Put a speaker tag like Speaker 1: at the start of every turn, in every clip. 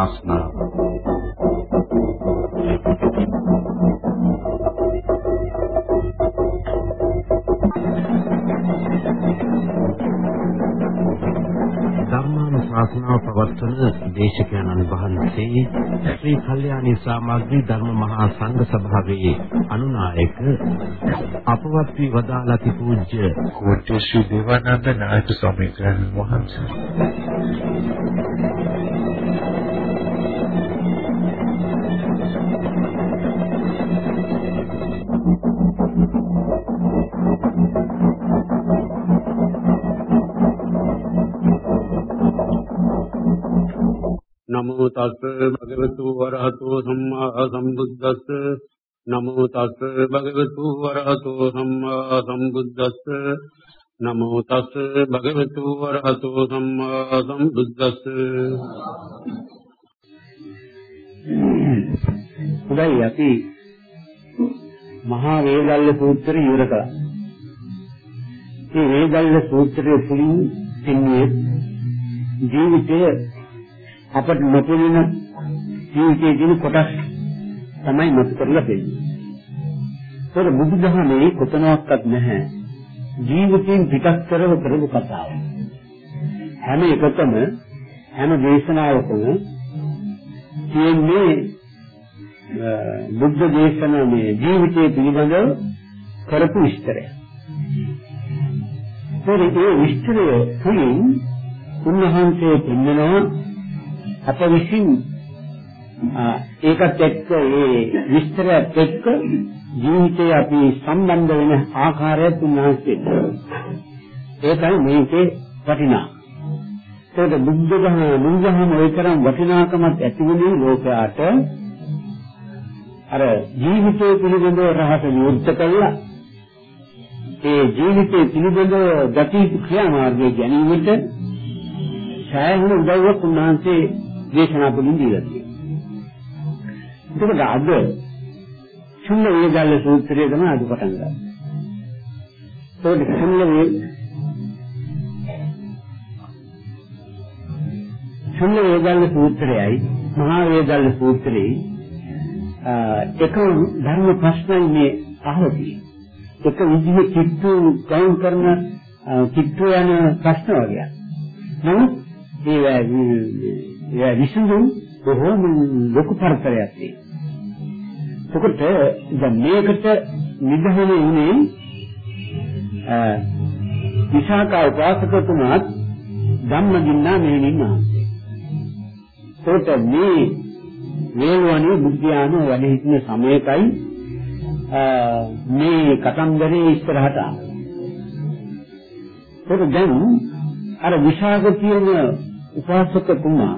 Speaker 1: ධර්මානුශාසනාව ධර්මානුශාසනාව පවත්වන දේශකයන්න් වහන්සේ ශ්‍රී කල්යාණී සාමග්‍රී ධර්ම මහා සංඝ සභාවේ අනුනායක අපවත් වී වදාලා තිබූජ්‍ය
Speaker 2: කෝට්ටේ ශ්‍රී දේවානන්ද නායක ස්වාමීන් වහන්සේ.
Speaker 3: නමෝ තස් භගවතු වරහතෝ සම්මා සම්බුද්දස්ස. නමෝ තස් භගවතු වරහතෝ සම්මා සම්බුද්දස්ස. නමෝ තස් භගවතු වරහතෝ සම්මා සම්බුද්දස්ස.
Speaker 4: හොඳයි අපි මහා වේදල්ල සූත්‍රය ඉවර කළා. මේ වේදල්ල සූත්‍රයේ තුලින් තින්නේ ජීවිතයේ අපට නොපෙනෙන ජීවිතයේ තියෙන කොටස් තමයි මත කරලා දෙන්නේ. ඒතර බුදුදහමේ කොතනවත් නැහැ ජීවිතයෙන් පිටත් කරව කරපු කතාව. හැම එකතම හැම දේශනාවකම තියෙන්නේ බුද්ධ දේශනාවේ ජීවිතය පිළිබඳව කරපු විස්තරය. ඒ විස්තරය තුළින් උන්වහන්සේ පෙන්වනවා අප විසින් ඒකත් එක්ක ඒ විස්තරයත් එක්ක ජීවිතේ අපි සම්බන්ධ වෙන ආකාරයත් උන්වහන්සේ ඒකයි මේකේ වටිනා. ඒකට බුද්ධ ධර්ම බුදුදහම ওই තරම් වටිනාකමක් ඇති වෙන්නේ ලෝකයාට අර ජීවිතය පිළිබඳව රහස විවෘත කළා ඒ ජීවිතය පිළිබඳව ගති ක්‍රියාමාර්ගය ගැනීමට සෑහෙන උදව්වක් උන්වහන්සේ දේශනා තුළින් දීලා තියෙනවා. එතකොට අද චුල්ල වේදල්ල සූත්‍රය තමයි අද පටන් ගන්න. ඒකට චුල්ල වේ චුල්ල වේදල්ල සූත්‍රයයි මහා වේදල්ල සූත්‍රයයි එක ධර්ම ප්‍රශ්නයි මේ අහලා එක විදිහේ චිත්තු ගෞන් කරන චිත්තු යන ප්‍රශ්න වගේ. නමුත් ඒ විසඳුම් බොහෝම ලොකු පරතරයක් තියෙනවා. එතකොට දැන් මේකට නිදහනේ උනේ විශාකා උපාසකතුමාත් ධම්මදින්නා මෙහෙණින් වහන්සේ. ඒකට මේ වේලවනේ බුද්ධයාන වැඩ සිටින සමයකයි මේ කතන්දරේ ඉස්සරහට ආවා. ඒක දැන් අර විශාක කියන උපාසකතුමා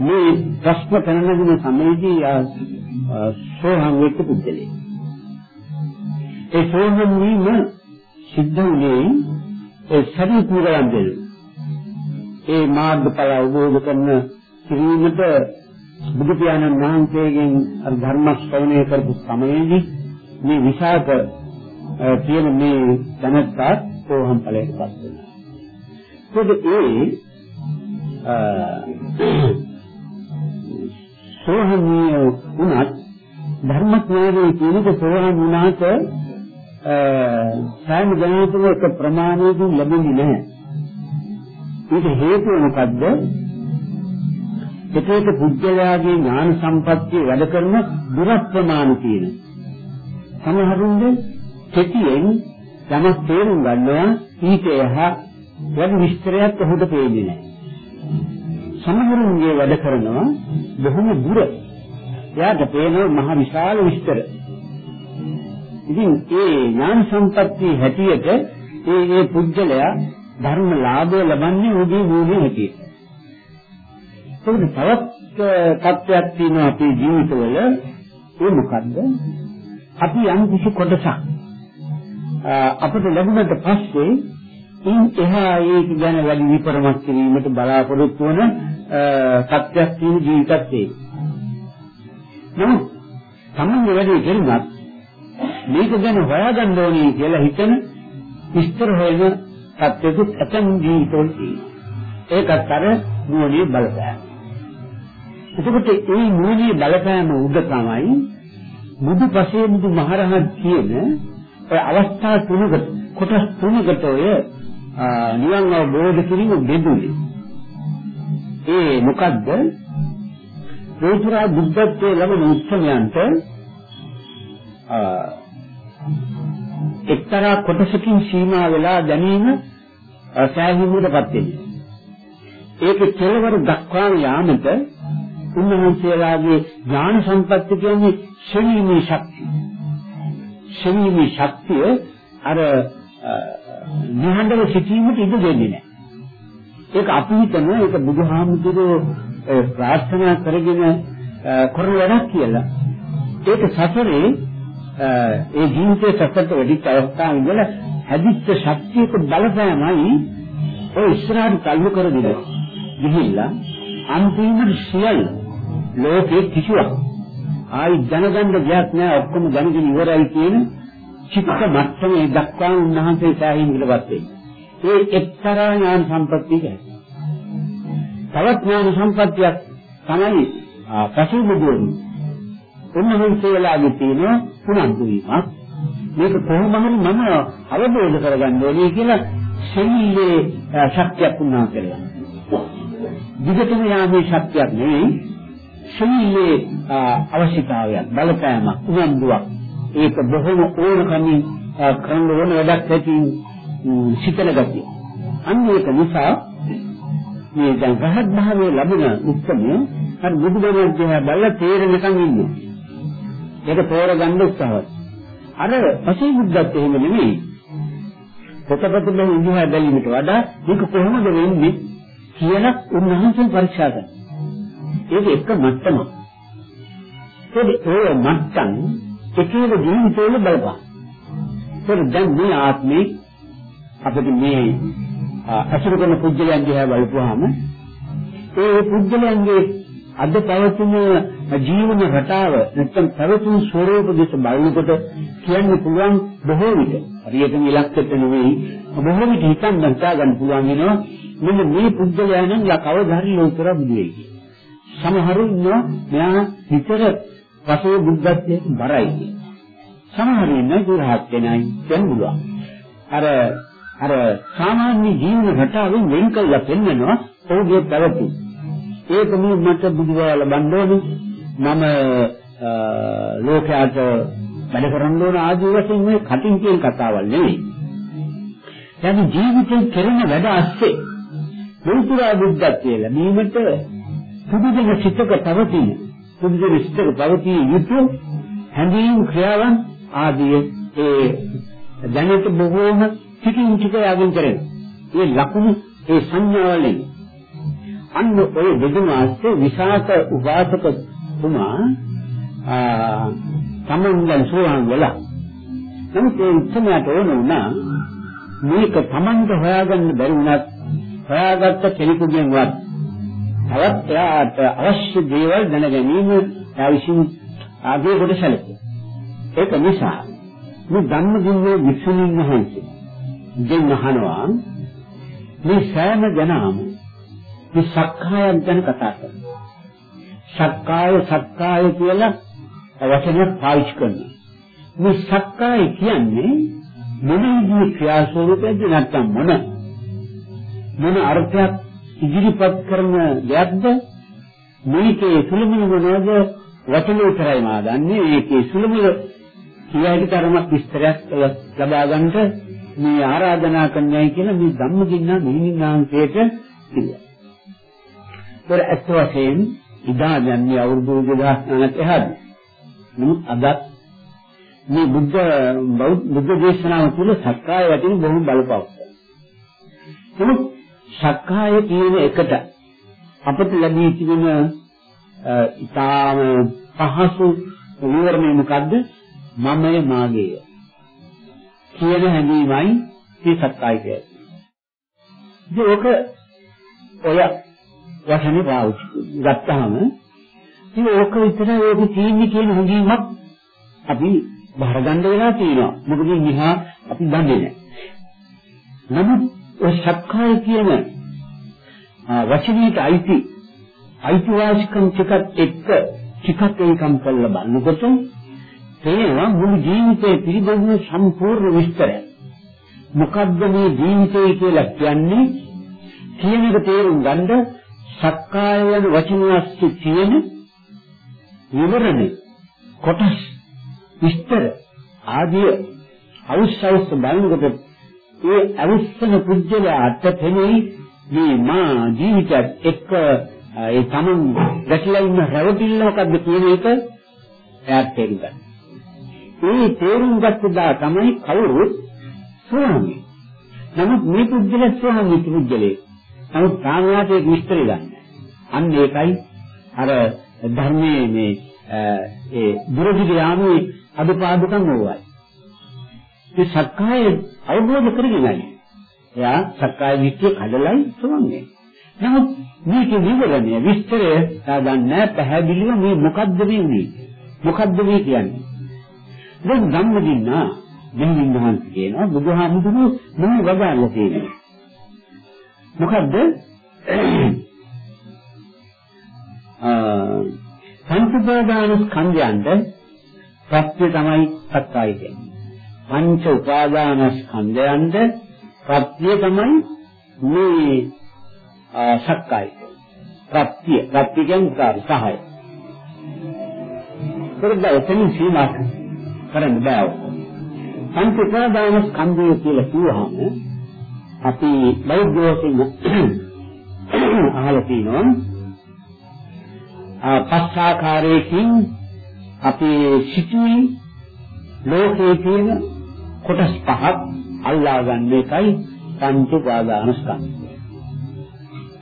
Speaker 4: මේ ප්‍රශ්න පැනනගෙන සමයේදී සෝහන් වෙච්ච පුද්ගලෙක්. ඒ සෝහන් වීම සිද්ධ වුණේ ඒ ශරීර පුරයන් දෙල. ඒ මාර්ගඵල අවබෝධ කරන කිරීමට බුදු පියාණන් වහන්සේගෙන් අර ධර්ම ශ්‍රවණය කරපු සමයේදී මේ විශාක කියන මේ දැනත්තා සෝහන් ඵලයට පත් වෙනවා. ඒකද ඒ uh, සෝහනීය වුණත් ධර්මඥානයේ කියනක සෝහන් වුණාට uh, සෑම ජනතුම එක ප්‍රමාණයකින් ලැබෙන්නේ නැහැ. ඒක හේතුව මොකද්ද? එක එක පුද්ගලයාගේ ඥාන සම්පත්තිය වැඩ කරන දුරස් ප්‍රමාණ කියන. සමහරුන්ගේ කෙටියෙන් යමක් තේරුම් ගන්නවා ඊට එහා වැඩි විස්තරයක් ඔහුට පේන්නේ නැහැ. සමහරුන්ගේ වැඩ කරනවා බොහොම දුර. එයාට පේනවා මහ විශාල විස්තර. ඉතින් ඒ ඥාන සම්පත්තිය හැටියට ඒ ඒ පුජ්‍යලයා ධර්ම ලාභය ලබන්නේ උදී වූනේ හැටියට. ඒකද තවත් තත්ත්වයක් තියෙනවා අපේ ජීවිතවල ඒ මොකද්ද? අපි යම් කිසි කොටසක් අපිට ලැබුණට පස්සේ ඉන් එහා ඒක ගැන වැඩි විපරමක් කිරීමට බලාපොරොත්තු වන සත්‍යයක් තියෙන ජීවිතයක් ඒක. නමුත් තමන්ගේ වැඩේ කෙරුණත් මේක ගැන හොයාගන්න ඕනේ කියලා හිතන විස්තර හොයන සත්‍යකුත් ඇතන් ජීවිතවල තියෙනවා. ඒකත් අර නුවණේ බලපෑම. එතකොට ඒ නුවණේ බලපෑම උද තමයි බුදු පසේ බුදු මහරහත් කියන ඔය අවස්ථා තුනකට කොටස් තුනකට ඔය නිවන් අවබෝධ කිරීම බෙදුනේ. ඒ මොකද්ද? ලෝතුරා බුද්ධත්වයේ ලැබෙන උත්සවයන්ට එක්තරා කොටසකින් සීමා වෙලා ගැනීම සෑහීමකටපත් වෙනවා. ඒක කෙලවර දක්වාම යාමට උන්වහන්සේලාගේ ඥාන සම්පත්තිය කියන්නේ ශරීමේ ශක්තිය. ශරීමේ ශක්තිය අර නිහඬව සිටීමට ඉඩ දෙන්නේ නැහැ. ඒක අපි හිතන ඒක බුදුහාමුදුරුවෝ ප්‍රාර්ථනා කරගෙන කරන වැඩක් කියලා. ඒක සසරේ ඒ ජීවිතයේ සසරට වැඩිච්ච අවස්ථාව ඉඳලා හැදිච්ච ශක්තියක බලපෑමයි ඔය ඉස්සරහට තල්ලු කර දෙන්නේ. ගිහිල්ලා අන්තිමට සියල්ල ලෝකේ කිසිවක් ආයි දැනගන්න දෙයක් නෑ ඔක්කොම දැනගෙන ඉවරයි කියන චිත්ත මට්ටමේ දක්වා උන්වහන්සේ සෑහීම් ඉලවත් වෙන්නේ. ඒ එක්තරා ඥාන සම්පත්තියක. තවත් ඥාන සම්පත්තියක් තමයි පසුබුදුන්. උන්වහන්සේලාගේ තියෙන පුනන්දු වීමක්. මේක කොහොම හරි මම අවබෝධ කරගන්න ඕනේ කියලා ශරීරයේ ශක්තියක් උන්වහන්සේලා. විගතම යාමේ ශක්තියක් නෙවෙයි ශරීරයේ අවශ්‍යතාවයක් බලපෑමක් උනන්දුවක් ඒක බොහොම ඕනකමින් කරන්න ඕන වැඩක් ඇති සිතන ගතිය. අන්න ඒක නිසා මේ දැන් රහත් භාවයේ ලැබෙන උත්සමය අර බුදුදහම දිහා බලලා තේරෙනකන් ඉන්නේ. ඒක තෝරගන්න උත්සාහවත්. අර පසේ බුද්ධත් එහෙම නෙමෙයි. පොතපත බැලු ඉඳලා බැලීමට වඩා මේක කොහොමද වෙන්නේ කියලා උන්වහන්සේ පරීක්ෂා කරනවා. ඒක එක මට්ටමක්. ඒ මට්ටම් එකේ ජීවිතවල බලපං. ඒක දැන් මේ ආත්මේ අපිට මේ අසුර කරන පුජ්‍යලයන් දිහා බලපුවාම ඒ පුජ්‍යලයන්ගේ අද පවතින ජීවන රටාව නැත්නම් පැවතුම් ස්වરૂප දෙස බලනකොට කියන්න පුළුවන් බොහෝ විට හරියටම ඉලක්කයට නෙවෙයි බොහෝ විට හිතන්න හිතා ගන්න පුළුවන් වෙනවා මෙන්න මේ පුජ්‍යලයන්න් කවදා හරි ලෝතර බුදු වෙයි කියලා. සමහරු ඉන්නවා මෙයා විතර පසේ බුද්ධත්වයේ බරයි කියලා. සමහරු ඉන්නවා දුරහත් වෙනයි දැන් පුළුවන්. අර අර සාමාන්‍ය ජීවන රටාවෙන් වෙන් කළා පෙන්නනවා ඔහුගේ පැවතුම්. ඒක මේ මට බුදුවල බණ්ඩෝනේ මම ලෝකයට වැඩ කරන්න ඕන ආදී වශයෙන් මේ කටින් කියන කතාවල් නෙවෙයි. දැන් ජීවිතේ කරන වැඩ ඇස්සේ ලෝතුරා බුද්ධත්වයේ ලැබීමට පුදුජන සිතක පවතින පුදුජන සිතක පවතින යුතු හැඟීම් ක්‍රියාවන් ආදී ඒ දැනට බොහෝම ටිකින් ටික යකින් කරන. මේ ලකුණු ඒ සංඥාවලින් අන්න ඔය දෙදමාස්සේ විශාක උපාසක තුමා ආ තමන්ගෙන් සෝවාන් වෙලා නමුත් ඒ උත්සමයට ඕන වුණා මේක තමන්ට හොයාගන්න බැරි වුණත් හොයාගත්ත කෙනෙකුගෙන්වත් තවත් එයාට අවශ්‍ය දේවල් දැන ගැනීම එයා විසින් ආගේ කොට සැලකේ. ඒක නිසා මේ ධම්මදින්නේ විසුණුන් වහන්සේ දෙන්න අහනවා මේ සෑම ජනම මේ සක්කායන් ගැන කතා කරනවා. සක්කාය සක්කාය කියලා වචනයක් පාවිච්චි කරනවා. මේ සක්කාය කියන්නේ මොන විදිහේ ක්‍රියාස්වරූපයක්ද නැත්නම් මොන මොන අර්ථයක් ඉදිරිපත් කරන දෙයක්ද මේකේ සුළුමුළු මොනවද වචන විතරයි මා දන්නේ ඒකේ සුළුමුළු කියාටි තරමක් විස්තරයක් ලබා ගන්නට මේ ආරාධනා කරන්නයි කියලා මේ ධම්මදින්නා නිහිනාංශයට කිව්වා. ඒතර ඇත්ත වශයෙන් ඉදා යන්නේ අවුරුදු 2000කට එහාදී. නමුත් අද මේ බුද්ධ බුද්ධ දේශනාව තුළ සක්කාය වටින බොහොම බලපෑවක්. නමුත් සක්කාය කියන එකට අපිට ලැබී තිබෙන ඊටාම පහසු විවරණය මොකද්ද? මමය මාගේය. කියන හැඟීමයි මේ සක්කාය කියන්නේ. ඒක ඔය වචනේ පාවිච්චි ගත්තාම ඉතින් ඕක විතරයි ඕක තියෙන්නේ කියන හැඟීමක් අපි බහරගන්න වෙලා තියෙනවා. මොකද නිහා අපි දන්නේ නැහැ. නමුත් ඔය සක්කාය කියන වචනීයට අයිති අයිතිවාසිකම් ටිකත් එක්ක ටිකක් ඒකම් කරලා බලනකොට තේරෙනවා මුළු ජීවිතේ පිළිබඳව සම්පූර්ණ විස්තරය. මොකද්ද මේ ජීවිතය කියලා කියන්නේ කියන එක තේරුම් ගන්න සක්කාය යන වචනයස්තු තියෙන විවරණේ කොටස් විස්තර ආදී අවශ්‍යවස්ත බලනකොට ඒ අවශ්‍යන පුජ්‍යලයට තෙමේ මේ මා ජීවිතයත් එක්ක ඒ තමන් ගැටලා ඉන්න රැවටිල්ල මොකද්ද කියන එක එයාට තේරුම් ගන්න. මේ තේරුම් ගත්ත දා තමයි කවුරුත් ස්වාමී. නමුත් මේ පුජ්‍යල ස්වාමී පුජ්‍යලේ. නමුත් සාමයාට ඒක විස්තරي ගන්න. අන්න ඒකයි අර ධර්මයේ මේ ඒ දුරදිග යාමේ අදුපාදුකම් වුණා. ඒ සක්කාය අවබෝධ කරගෙනයි. එයා සක්කාය විච්‍ය කඩලයි සෝන්නේ. නමුත් මේක විවරණය විස්තරය සාදන්නේ පැහැදිලිව මේ මොකද්ද මේ මොකද්ද මේ කියන්නේ? දැන් ධම්මදින්නා දෙවියන් වහන්සේ කියනවා බුදුහාමුදුරුවෝ මොන වදාළා තියෙනවා. මොකද්ද? පංච උපාදාන ස්කන්ධයන්ට ප්‍රත්‍ය තමයි සත්‍යය කියන්නේ. පංච උපාදාන ස්කන්ධයන්ට ප්‍රත්‍ය තමයි මේ සක්කාය. ප්‍රත්‍ය ප්‍රත්‍ය කියන්නේ සහය. පොරද එතනින් සීමා කරන්න බෑ. පංච උපාදාන ස්කන්ධය කියලා කිව්වහම අපි බෞද්ධ වශයෙන් අහලා තියෙනවා පස්සාකාරයකින් අපේ සිටින ලෝකයේ තියෙන කොටස් පහක් අල්ලා ගන්න එකයි පංච උපාදානස්කන්ධය.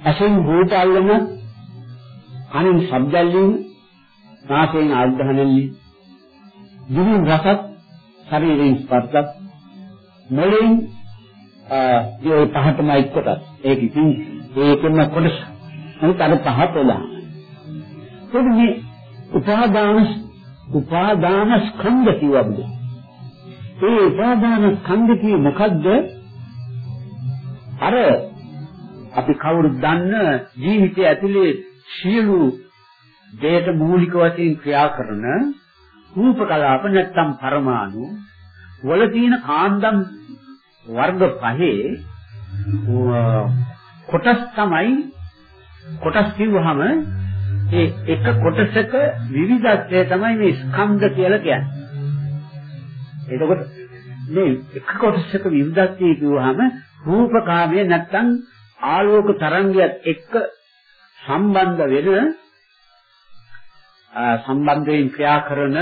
Speaker 4: අසෙන් භූත අල්ලන කනින් ශබ්දල්ලින් නාසයෙන් ආග්‍රහණෙල්ලි දිවෙන් රසත් ශරීරයෙන් ස්පර්ශත් මොළෙන් ඒ පහටමයි කොටස්. ඒක ඉතින් ඒකෙම කොටස. නමුත් අර පහ පොළා. ඒක මේ උපාදාන උපාදාන ස්කන්ධ කියවද ඒ උපාදාන ස්කන්ධ කිය මොකද්ද අර අපි කවුරුත් දන්න ජීවිතය ඇතුලේ සියලු දේට මූලික වශයෙන් ක්‍රියා කරන රූප කලාප නැත්තම් පරමාණු වල තියෙන කාන්දම් වර්ග පහේ කොටස් තමයි කොටස් කිව්වහම ඒ එක කොටසක විවිධත්වය තමයි මේ ස්කන්ධ කියලා කියන්නේ. එතකොට මේ එක කොටසක විවිධත්වය කිව්වහම රූපකාමයේ නැත්තම් ආලෝක තරංගයත් එක්ක සම්බන්ධ වෙන සම්බන්ධයෙන් ක්‍රියා කරන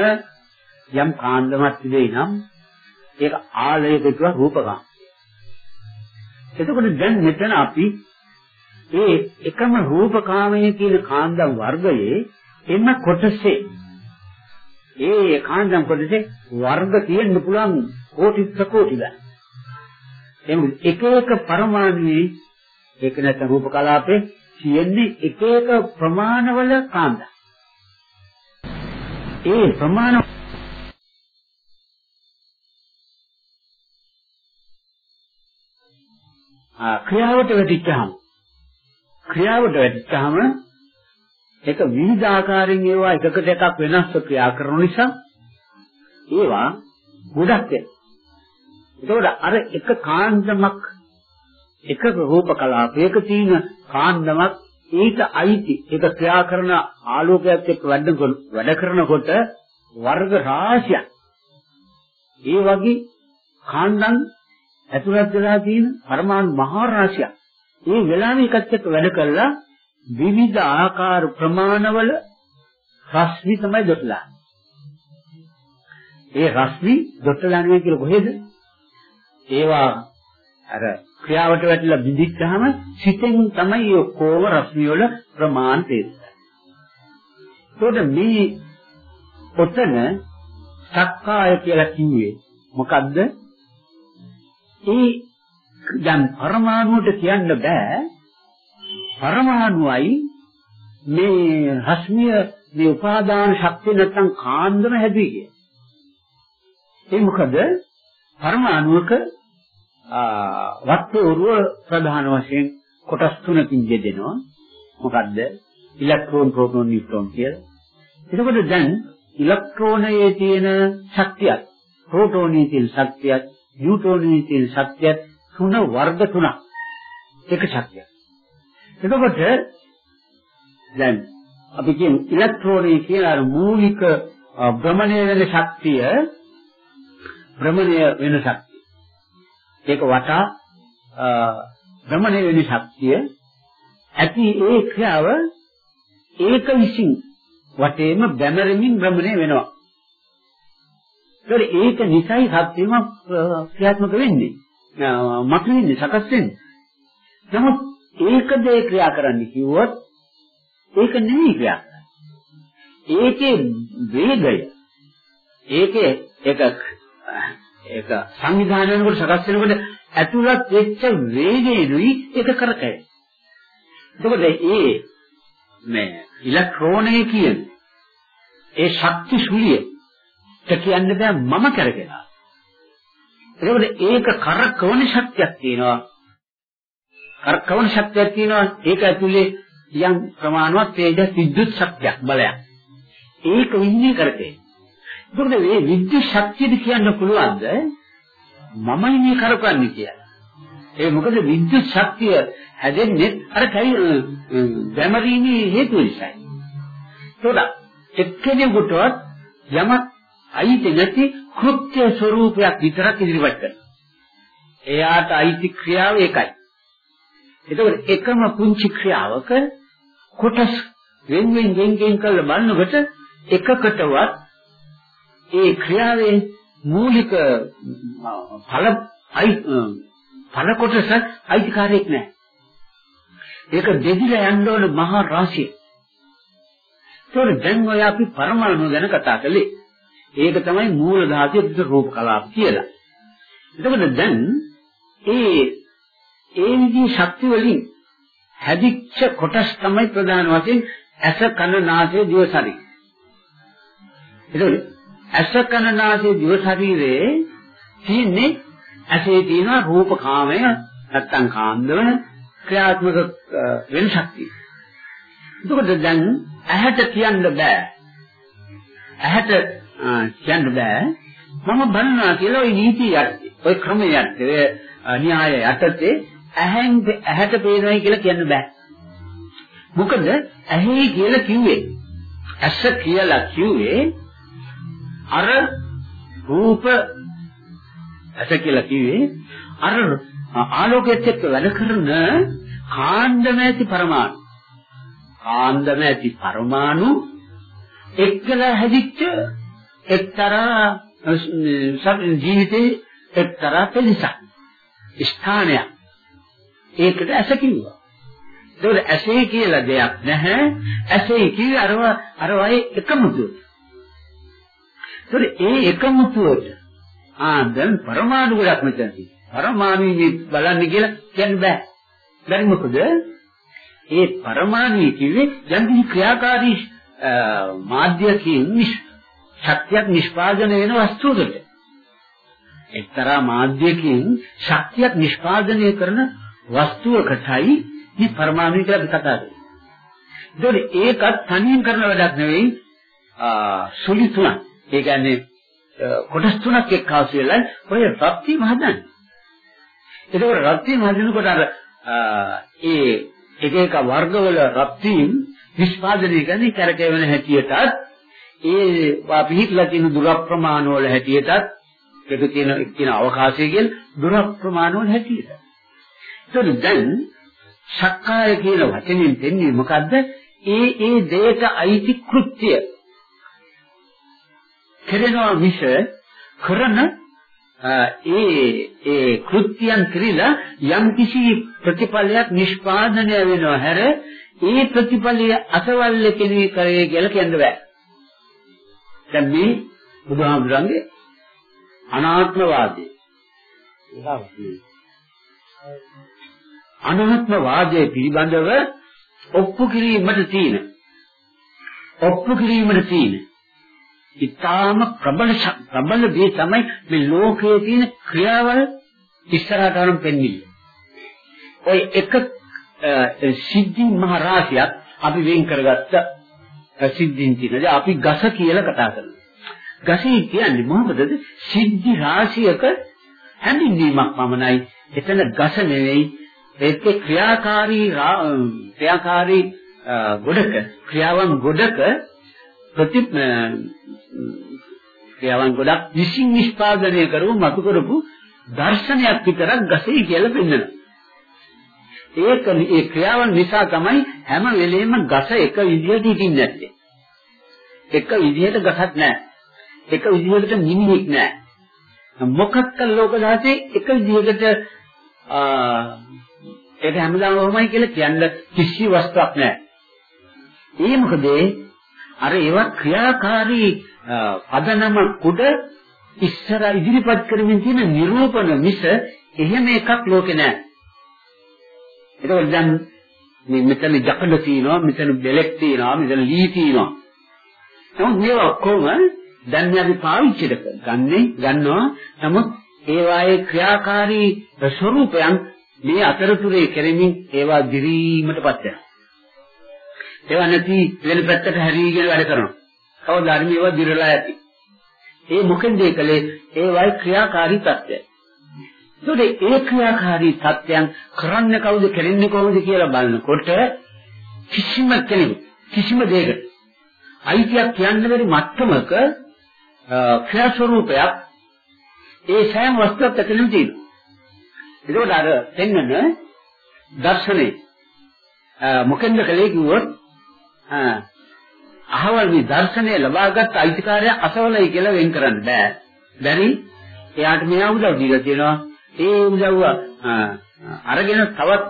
Speaker 4: යම් කාන්දමක් තිබේ නම් ඒක ආලයකට රූපකාම. එතකොට දැන් මෙතන අපි ඒ එකම රූපකාමයේ කියන කාන්දම් වර්ගයේ එන්න කොටසේ ඒ කාන්දම් කොටසේ වර්ග තියෙන්න පුළුවන් කෝටි ප්‍රකෝටි ගන්න. එම් එක එක පරමාණුවේ ඒක නැත්නම් රූප කලාපේ තියෙන්නේ එක එක ප්‍රමාණවල කාන්දම්. ඒ ප්‍රමාණ ක්‍රියාවට වැටිච්චාම ක්‍රියාවට වැටිච්චාම ඒක විවිධ ආකාරයෙන් ඒවා එකකට එකක් වෙනස්ව ක්‍රියා කරන නිසා ඒවා ගොඩක් වෙනවා. ඒකෝට අර එක කාන්දමක් එක රූප කලාපයක තියෙන කාන්දමක් ඊට අයිති. ඒක ක්‍රියා කරන ආලෝකයක් එක්ක වැඩ වැඩ කරනකොට වර්ග රාශියක්. ඒ වගේ කාන්දම් ඇතුළත් වෙලා තියෙන පරමාණු මහා රාශියක්. ඒ වෙලාවෙ එකත් එක්ක වැඩ කරලා විවිධ ආකාර ප්‍රමාණවල රශ්මි තමයි දොටලා. ඒ රශ්මි දොටලා නෙවෙයි කියලා කොහෙද? ඒවා අර ක්‍රියාවට වැටිලා බිඳිච්චාම සිතෙන් තමයි ඔක්කොම රශ්මි වල ප්‍රමාණ තේරෙන්නේ. ඒකට මේ ඔතන සක්කාය කියලා කිව්වේ මොකද්ද? ඒ දැන් පරමාණුවට කියන්න බෑ පරමාණුවයි මේ රශ්මිය මේ උපාදාන ශක්තිය නැත්තම් කාන්දම හැදුවේ කිය. ඒ මොකද පරමාණුවක වස්තුරුව ප්‍රධාන වශයෙන් කොටස් තුනකින් බෙදෙනවා. මොකද්ද? ඉලෙක්ට්‍රෝන, ප්‍රෝටෝන, නියුට්‍රෝන කියලා. එතකොට දැන් ඉලෙක්ට්‍රෝනයේ තියෙන ශක්තියත්, ප්‍රෝටෝනයේ තියෙන ශක්තියත්, නියුට්‍රෝනයේ තියෙන ශක්තියත් තුන වර්ග තුනක්. එක ශක්තියක්. එතකොට දැන් අපි කියන ඉලෙක්ට්‍රෝනයේ කියලා අර මූලික භ්‍රමණය වෙන ශක්තිය භ්‍රමණය වෙන ශක්තිය. ඒක වටා භ්‍රමණය වෙන ශක්තිය ඇති ඒ ක්‍රියාව ඒක විසින් වටේම බැමරමින් භ්‍රමණය වෙනවා. ඒත් ඒක නිසයි සත්‍යම ක්‍රියාත්මක වෙන්නේ. මතුවෙන්නේ සකස් වෙන්නේ. නමුත් ඒකද ඒ ක්‍රියා කරන්න කිව්වොත් ඒක නෙමෙයි ක්‍රියා ඒකේ වේගය ඒකේ ඒක ඒක සංවිධානය වෙනකොට සකස් වෙනකොට ඇතුළත් වෙච්ච වේගයයි ඒක කරකැයි. එතකොට ඒ මේ ඉලෙක්ට්‍රෝනය කියන්නේ ඒ ශක්ති සුලිය කියන්න බෑ මම කරගෙන. එතකොට ඒක කරකවන ශක්තියක් තියෙනවා. කරකවන ශක්තියක් තියෙනවා ඒක ඇතුලේ යම් ප්‍රමාණවත් තේජ විද්‍යුත් ශක්තියක් බලයක්. ඒක විඤ්ඤාණය කරකේ. එතකොට මේ විද්‍යුත් ශක්තියද කියන්න පුළුවන්ද? මමයි මේ කරකවන්නේ කියලා. ඒ මොකද විද්‍යුත් ශක්තිය හැදෙන්නේ අර කයි දැමරීමේ හේතු නිසායි. ඒතකොට එක්කෙනෙකුටවත් යමක් අයිති නැති කෘත්‍ය ස්වરૂපයක් විතරක් ඉදිරිපත් කරනවා. එයාට අයිති ක්‍රියාව ඒකයි. එතකොට එකම පුංචි ක්‍රියාවක කොටස් වෙන වෙන ගෙන් ගෙන් කරලා බලනකොට එකකටවත් ඒ ක්‍රියාවේ මූලික ඵල ඵල කොටස අයිතිකාරයක් නැහැ. ඒක දෙදිලා යන්න ඕන මහා රාශිය. ඒතකොට දැන් ඔය අපි පරමාණු ගැන කතා කළේ. ඒක තමයි මූල ධාතුවේ රූප කලාප කියලා. එතකොට දැන් ඒ ඒ විදිහේ ශක්ති වලින් හැදිච්ච කොටස් තමයි ප්‍රධාන වශයෙන් ඇස කන නාසය දිව ශරීරය. එතකොට ඇස කන නාසය දිව ශරීරයේ තියෙන්නේ ඇසේ තියෙන රූප කාමය නැත්තම් කාන්දවන ක්‍රියාත්මක වෙන ශක්තිය. එතකොට දැන් ඇහැට කියන්න බෑ. ඇහැට කියන්න බෑ. මම බලනවා කියලා ওই නීති යටතේ, ওই ක්‍රමය යටතේ, න්‍යාය යටතේ ඇහෙන් ඇහැට පේනවයි කියලා කියන්න බෑ. මොකද ඇහි කියලා කිව්වේ? ඇස කියලා කිව්වේ අර රූප ඇස කියලා කිව්වේ අර ආලෝකයේත් එක්ක වැඩ කරන කාන්දම ඇති පරමාණු. කාන්දම ඇති පරමාණු එක්කලා හැදිච්ච එක්තරා ජීවිතේ එක්තරා පිළිසක් ස්ථානයක්. ඒකට ඇස කිව්වා. ඒකට ඇසේ කියලා දෙයක් නැහැ. ඇසේ කිව්වේ අරව අර වගේ එකමුතුව ඒකට ඒ එකමුතුවට ආ දැන් පරමාණු ගොඩක් මෙතන තියෙනවා. පරමාණු බලන්න කියලා කියන්න බෑ. බැරි මොකද? ඒ පරමාණු කිව්වේ යම් කිසි ක්‍රියාකාරී මාධ්‍යකින් ශක්තියක් නිෂ්පාදනය වෙන වස්තුවකට එක්තරා මාධ්‍යකින් ශක්තියක් නිෂ්පාදනය කරන වස්තුවකටයි මේ පරමාණු කියලා අපි කතා කරන්නේ. ඒකත් තනියෙන් කරන වැඩක් නෙවෙයි සුලි තුනක්. ඒ කියන්නේ කොටස් තුනක් එක්කාසු වෙලා ඔය රත්තිම හදන්නේ. ඒකෝර රත්තිම හදනකොට අර ඒ එක එක වර්ගවල රත්තිම් නිෂ්පාදනය කරන්නේ කරකැවෙන හැටියටත් ඒ පිහිట్లా තියෙන දුර ප්‍රමාණ වල හැටියටත් ඒක තියෙන තියෙන අවකාශය කියන දුර ප්‍රමාණ වල ඒතර දැන් සක්කාය කියන වචنين දෙන්නේ මොකද්ද? ඒ ඒ දෙයට අයිති කෘත්‍ය. කෙරෙනවා විශ කරන ඒ ඒ කෘත්‍යයන් ක්‍රීලා යම් කිසි ප්‍රතිඵලයක් නිෂ්පාදනය වෙනවා හැර ඒ ප්‍රතිඵලය අසවල්ල කෙනෙක් කරේ කියලා කියන්න බෑ. දැන් මේ බුදුහාමුදුරන්ගේ අනාත්මවාදී. ඒකයි. අනාත්මවාදයේ පිළිබඳව ඔප්පු කිරීමට තියෙන ඔප්පු කිරීමට තියෙන ඉතාම ප්‍රබල ප්‍රබල දේ තමයි මේ ලෝකයේ තියෙන ක්‍රියාවල් ඉස්සරහට අරන් පෙන්වන්නේ. ඔය එක සිද්ධි මහ රාශියක් අපි වෙන් කරගත්ත සිද්ධින් තියෙනවා. දැන් අපි ගස කියලා කතා කරනවා. ගසේ කියන්නේ මොකද? සිද්ධි රාශියක හැඳින්වීමක් පමණයි. එතන ගස නෙවෙයි ඒකේ ක්‍රියාකාරී ක්‍රියාකාරී ගොඩක ක්‍රියාවන් ගොඩක ප්‍රති ක්‍රියාවන් ගොඩක් විසින් නිෂ්පාදනය කරපු මතු කරපු දර්ශනයක් විතරක් ගසේ කියලා පෙන්වනවා. ඒක ඒ ක්‍රියාවන් නිසා තමයි හැම වෙලෙම ගස එක විදිහට හිටින්නේ නැත්තේ. එක විදිහට ගසක් නැහැ. එක විදිහකට මිනිහෙක් නැහැ. මොකක්ද ලෝක ධාතේ එක විදිහකට ඒක හැමදාම ඔහොමයි කියලා කියන්න කිසි වස්තුවක් නැහැ. ඒ මොකද අර ඒවා ක්‍රියාකාරී පදනම කුඩ ඉස්සර ඉදිරිපත් කරමින් තියෙන නිරූපණ මිස එහෙම එකක් ලෝකේ නැහැ. ඒකවල දැන් මේ මෙතන ජකඩ තියෙනවා, මෙතන බෙලෙක් තියෙනවා, මෙතන ලී තියෙනවා. නමුත් මේ ඔක්කොම දැන් අපි පාවිච්චි කරගන්නේ ගන්නවා. නමුත් ඒ වායේ ක්‍රියාකාරී ස්වરૂපයන් මේ අතරතුරේ කෙරෙමින් ඒවා දිරීමටපත් වෙනවා. ඒවා නැති වෙන පැත්තට හැරීගෙන වැඩ කරනවා. කවදාද මේවා දිරලා ඇති. ඒ මොකෙන්ද ඒකලේ ඒ වයි ක්‍රියාකාරී තත්ත්වය. ඒකට ඒ ක්‍රියාකාරී තත්ත්වයන් කරන්න කවුද කරන්නේ කොහොමද කියලා බලනකොට කිසිම කෙනෙකු කිසිම දෙයකට අයිතියක් කියන්න බැරි මට්ටමක ක්‍රියා ස්වરૂපයක් ඒ සෑම වස්තුවක් ඇතුළෙම තියෙනවා. ඒකෝට අර දෙන්නන දර්ශනේ මොකෙන්ද කලේ කිව්වොත් අහවල් මේ දර්ශනය ලබාගත් අයිතිකාරය අසවලයි කියලා වෙන් කරන්න බෑ. බැරි එයාට මෙයා උදව් දීලා තියෙනවා. ඒ උදව්ව අරගෙන තවත්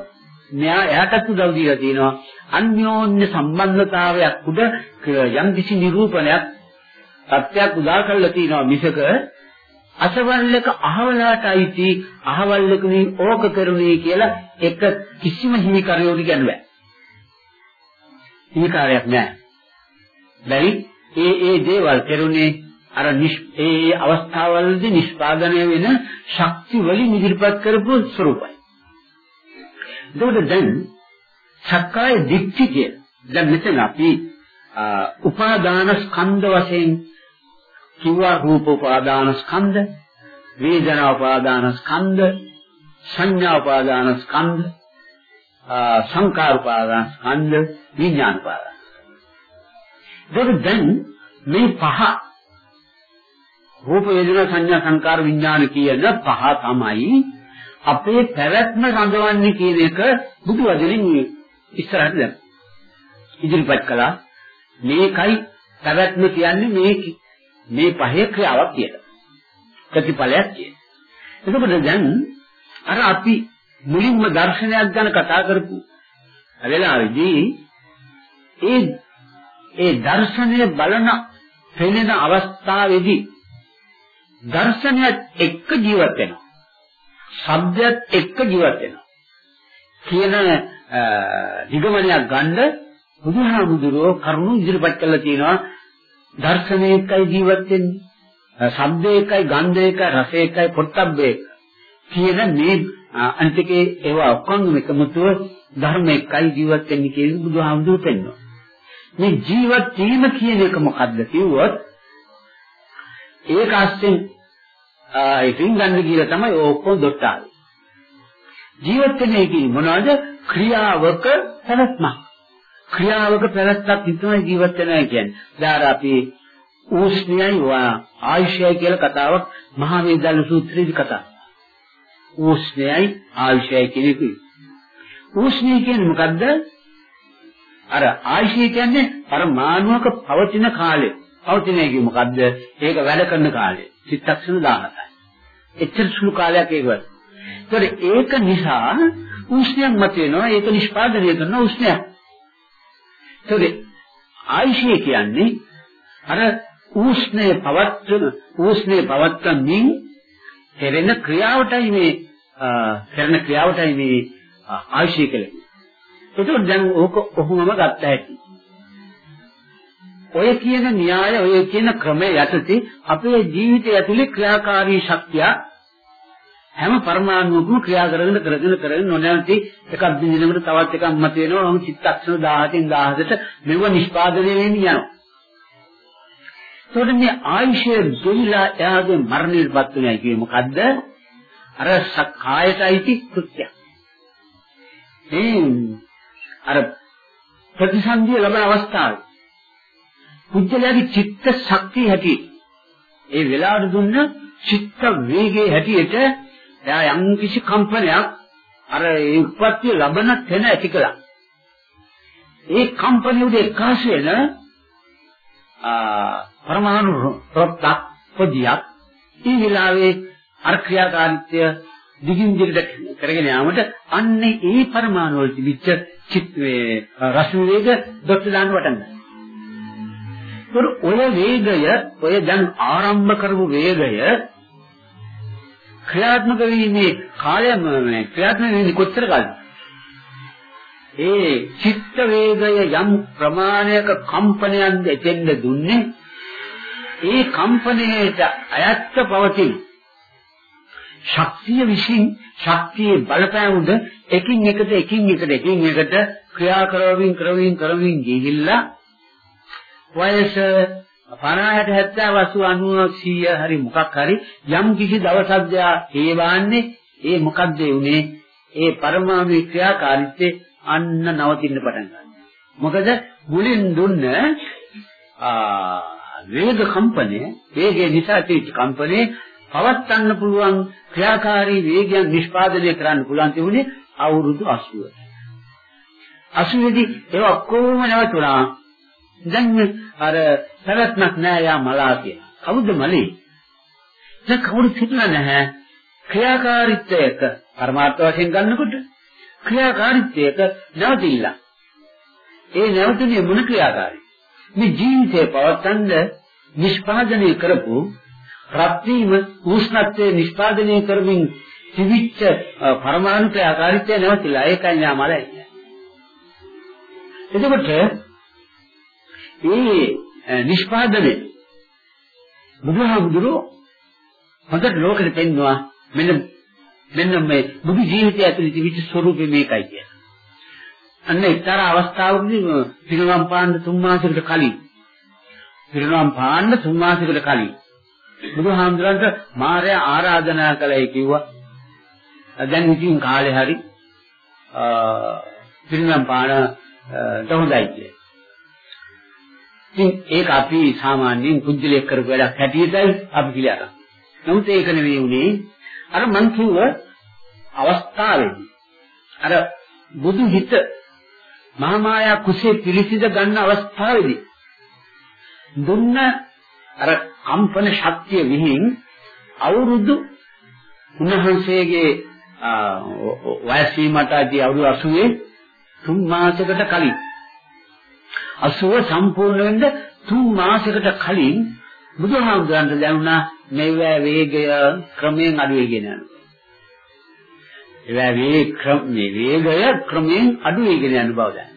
Speaker 4: මෙයා එයාටත් උදව් දීලා තියෙනවා. අන්‍යෝන්‍ය සම්බන්ධතාවයක් උඩ යම් කිසි නිරූපණයක් සත්‍යයක් උදා කරලා තියෙනවා මිසක අසවල්ලක අහවලාට අයිති අහවල්ලකුනි ඕක කරුණේ කියලා එක කිසිම හිමිකාරයෙකුට කියන්න බෑ. හිමිකාරයක් නෑ. බැරි ඒ ඒ දේවල් කරුණේ අර ඒ අවස්ථාවවලදී නිෂ්පාදනය වෙන ශක්ති වලින් ඉදිරිපත් කරපු ස්වરૂපයි. ඒකට දැන් සක්කාය දිට්ඨිය දැන් මෙතන අපි උපාදාන ස්කන්ධ වශයෙන් කිව්වා රූප උපාදාන ස්කන්ධ, වේදනා උපාදාන ස්කන්ධ, සංඥා උපාදාන ස්කන්ධ, සංකාර උපාදාන ස්කන්ධ, විඥාන උපාදාන. ඒක දැන් මේ පහ රූප වේදනා සංඥා සංකාර විඥාන කියන පහ තමයි අපේ පැවැත්ම රඳවන්නේ කියන එක බුදු වදනින් ඉස්සරහට දැම්මා. ඉදිරිපත් කළා මේකයි පැවැත්ම කියන්නේ මේ මේ පහේ ක්‍රියාවක් කියලා. ප්‍රතිඵලයක් කියන. එතකොට දැන් අර අපි මුලින්ම දර්ශනයක් ගැන කතා කරපු වෙලාවේදී ඒ ඒ දර්ශනය බලන පෙනෙන අවස්ථාවේදී දර්ශනයත් එක්ක ජීවත් වෙනවා. ශබ්දයත් එක්ක ජීවත් වෙනවා. කියන නිගමනයක් ගන්න බුදුහාමුදුරුවෝ කරුණු ඉදිරිපත් කළා තියෙනවා දර්ශනයකයි ජීවත් වෙන්නේ. ශබ්දයකයි, ගන්ධයකයි, රසයකයි, පොට්ටබ්බේ කියන මේ අන්තිකේ ඒවා ඔක්කොම එකමුතුව ධර්ම එකයි ජීවත් වෙන්නේ කියන බුදුහාමුදුරුවෝ පෙන්වනවා. මේ ජීවත් වීම කියන එක මොකද්ද කිව්වොත් ඒක අස්සෙන් ඒකින් ගන්න කියලා තමයි ඔක්කොම දොට්ටාවේ. ජීවත් වෙන්නේ කියන්නේ මොනවද? ක්‍රියාවක පැවැත්මක්. ක්‍රියාවක පැවැත්මක් විතරයි ජීවත් වෙනවා කියන්නේ. දැන් අපි ඌෂ්ණයයි ආයුෂයයි කියලා කතාවක් මහා වේදාල සූත්‍රයේදී කතා. ඌෂ්ණයයි ආයුෂයයි කියන එක. ඌෂ්ණය කියන්නේ මොකද්ද? අර ආයුෂය කියන්නේ පරමාණුක පවතින කාලය. පවතින එක මොකද්ද? ඒක වැඩ කරන කාලය. චිත්තක්ෂණ 17යි. එච්චර සුළු කාලයක් ඒක වැඩ. ඒක නිසා උෂ්ණයක් මත වෙනවා. ඒක නිෂ්පාදනය කරන උෂ්ණයක්. ඒකේ ආයුෂය කියන්නේ අර උෂ්ණය පවත්වන උෂ්ණය පවත්වමින් කෙරෙන ක්‍රියාවටයි මේ කරන ක්‍රියාවටයි මේ ආයුෂය කියලා. ඒකෝ දැන් ඕක කොහොමම ගත්ත හැකි. ඔය කියන න්‍යාය ඔය කියන ක්‍රමය යටතේ අපේ ජීවිතය ඇතුලේ ක්‍රියාකාරී ශක්තිය හැම පරමාණුවකම ක්‍රියා කරගෙන කරගෙන කරගෙන නොනැවති එකක් දිනනකොට තවත් එකක් මත වෙනවා. නම් චිත්තක්ෂණ 17න් 17ට මෙව නිෂ්පාදනය වෙමින් යනවා. ඒතකොට මේ ආයුෂය දෙවිලා එයාගේ මරණයටපත් වෙනවා කියන්නේ මොකද්ද? අර සක්කායටයි කෘත්‍යය. මේ අර ප්‍රතිසන්දිය ලබන අවස්ථාවේ පුජ්‍යලයාගේ චිත්ත ශක්තිය හැටි ඒ වෙලාවට දුන්න චිත්ත වේගයේ හැටියට එයා යම් කිසි කම්පනයක් අර ඒ උප්පත්තිය ලබන තැන ඇති කළා. ඒ කම්පනිය උදේ එකාශ වෙන පරමාණු ප්‍රොත්තක් පොදියක් ඒ වෙලාවේ අර ක්‍රියාකාරීත්වය දිගින් දිගට කරගෙන යාමට අන්නේ ඒ පරමාණු වල තිබිච්ච චිත් වේ රස වේග දොත් දාන්න වටන්න. ඔය වේගය ඔය දැන් ආරම්භ කරපු වේගය ක්‍රියාත්මක වීමේ කාලය මේ ක්‍රියාත්මක වෙන්නේ කොච්චර කාලෙද? ඒ චිත්ත වේගය යම් ප්‍රමාණයක කම්පනයක්ද එතෙන්ද දුන්නේ ඒ කම්පනයේට අයත්ත පවතින ශක්තිය විසින් ශක්තියේ බලපෑමුද එකින් එකට එකින් එකට එකින් එකට ක්‍රියා කරමින් කරමින් කරමින් ගිහිල්ලා වයස 50 60 70 80 90 හරි මොකක් හරි යම් කිසි දවසක් ඒ වාන්නේ ඒ මොකද්ද උනේ ඒ පරමාණු ක්‍රියාකාරීත්වයේ අන්න නවතින්න පටන් ගන්නවා මොකද මුලින් දුන්න ආ වේග කම්පනය වේගය නිසා තියෙච්ච කම්පනයේ පවත්වන්න පුළුවන් ක්‍රියාකාරී වේගයන් නිෂ්පාදනය කරන්න පුළුවන් තිබුණේ අවුරුදු 80. 80 දී ඒක ඔක්කොම නැවතුණා. දැන් අර පැවැත්මක් නෑ යා මලා කියන. කවුද මලේ? දැන් කවුරුත් හිතලා නැහැ. ක්‍රියාකාරීත්වයක පරමාර්ථ වශයෙන් ගන්නකොට ක්‍රියාකාරීත්වයක නැවතිilla. ඒ නැවතුනේ මොන ක්‍රියාකාරී? මේ ජීවිතේ පවත්තන්න නිෂ්පාදනය කරපු රත් වීම උෂ්ණත්වයේ නිෂ්පාදනය කරමින් තිබිච්ච පරමාණු ක්‍රියාකාරීත්වය නැවතිලා ඒකයි ඥාමලයි. එතකොට මේ නිෂ්පාදනය බුදුහාමුදුරුවෝ හොඳට ලෝකෙට පෙන්නවා මෙන්න මෙන්න මේ බුදු ජීවිතය ඇතුළේ තිබිච්ච ස්වરૂපය මේකයි කියලා. අන්න එක්තරා අවස්ථාවකදී පිරිනම් පාන්න තුන් මාසයකට කලින් පිරිනම් පාන්න තුන් මාසයකට කලින් බුදුහාමුදුරන්ට මාර්යා ආරාධනා කළයි කිව්වා. දැන් ඉතින් කාලේ හරි පිරිනම් පාන හොඳයි කියලා. ඉතින් ඒක අපි සාමාන්‍යයෙන් කුජලයක් කරපු වැඩක් හැටියටයි අපි කියලා අරන්. නමුත් ඒක නෙවෙයි උනේ අර මං කිව්ව අවස්ථාවේදී අර බුදු හිත මහාමායා කුසේ පිළිසිඳ ගන්න අවස්ථාවේදී දුන්න අර කම්පන ශක්තිය විහිං අවුරුදු උන්වහන්සේගේ වයස සීමාටදී අවුරුදු 80 තුන් මාසයකට කලින් 80 සම්පූර්ණ වෙන්න තුන් මාසයකට කලින් බුදුහාමුදුරන්ට දැනුණා මේ වේගය ක්‍රමයෙන් අඩු වෙගෙන යනවා. ඒ වේග ක්‍රම මේ වේගය ක්‍රමයෙන් අඩු වෙගෙන යන බව දැන.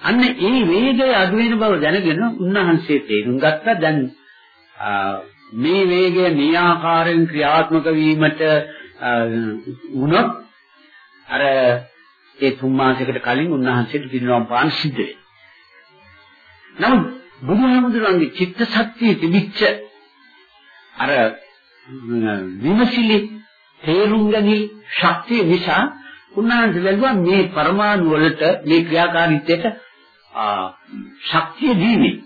Speaker 4: අන්න ඒ වේගය අඩු වෙන බව දැනගෙන උන්වහන්සේ තේරුම් ගත්තා දැන් මේ වේගය මේ ආකාරයෙන් ක්‍රියාත්මක වීමට වුණොත් අර ඒ තුන් මාසයකට කලින් උන්වහන්සේට පිරිනවම් පාන සිද්ධ වෙනවා. නමුත් බුදුහාමුදුරන්ගේ චිත්ත ශක්තිය තිබිච්ච අර විමසිලි තේරුම් ගැනීම ශක්තිය නිසා උන්වහන්සේ වැළුවා මේ පරමාණු වලට මේ ක්‍රියාකාරීත්වයට ශක්තිය දීමේ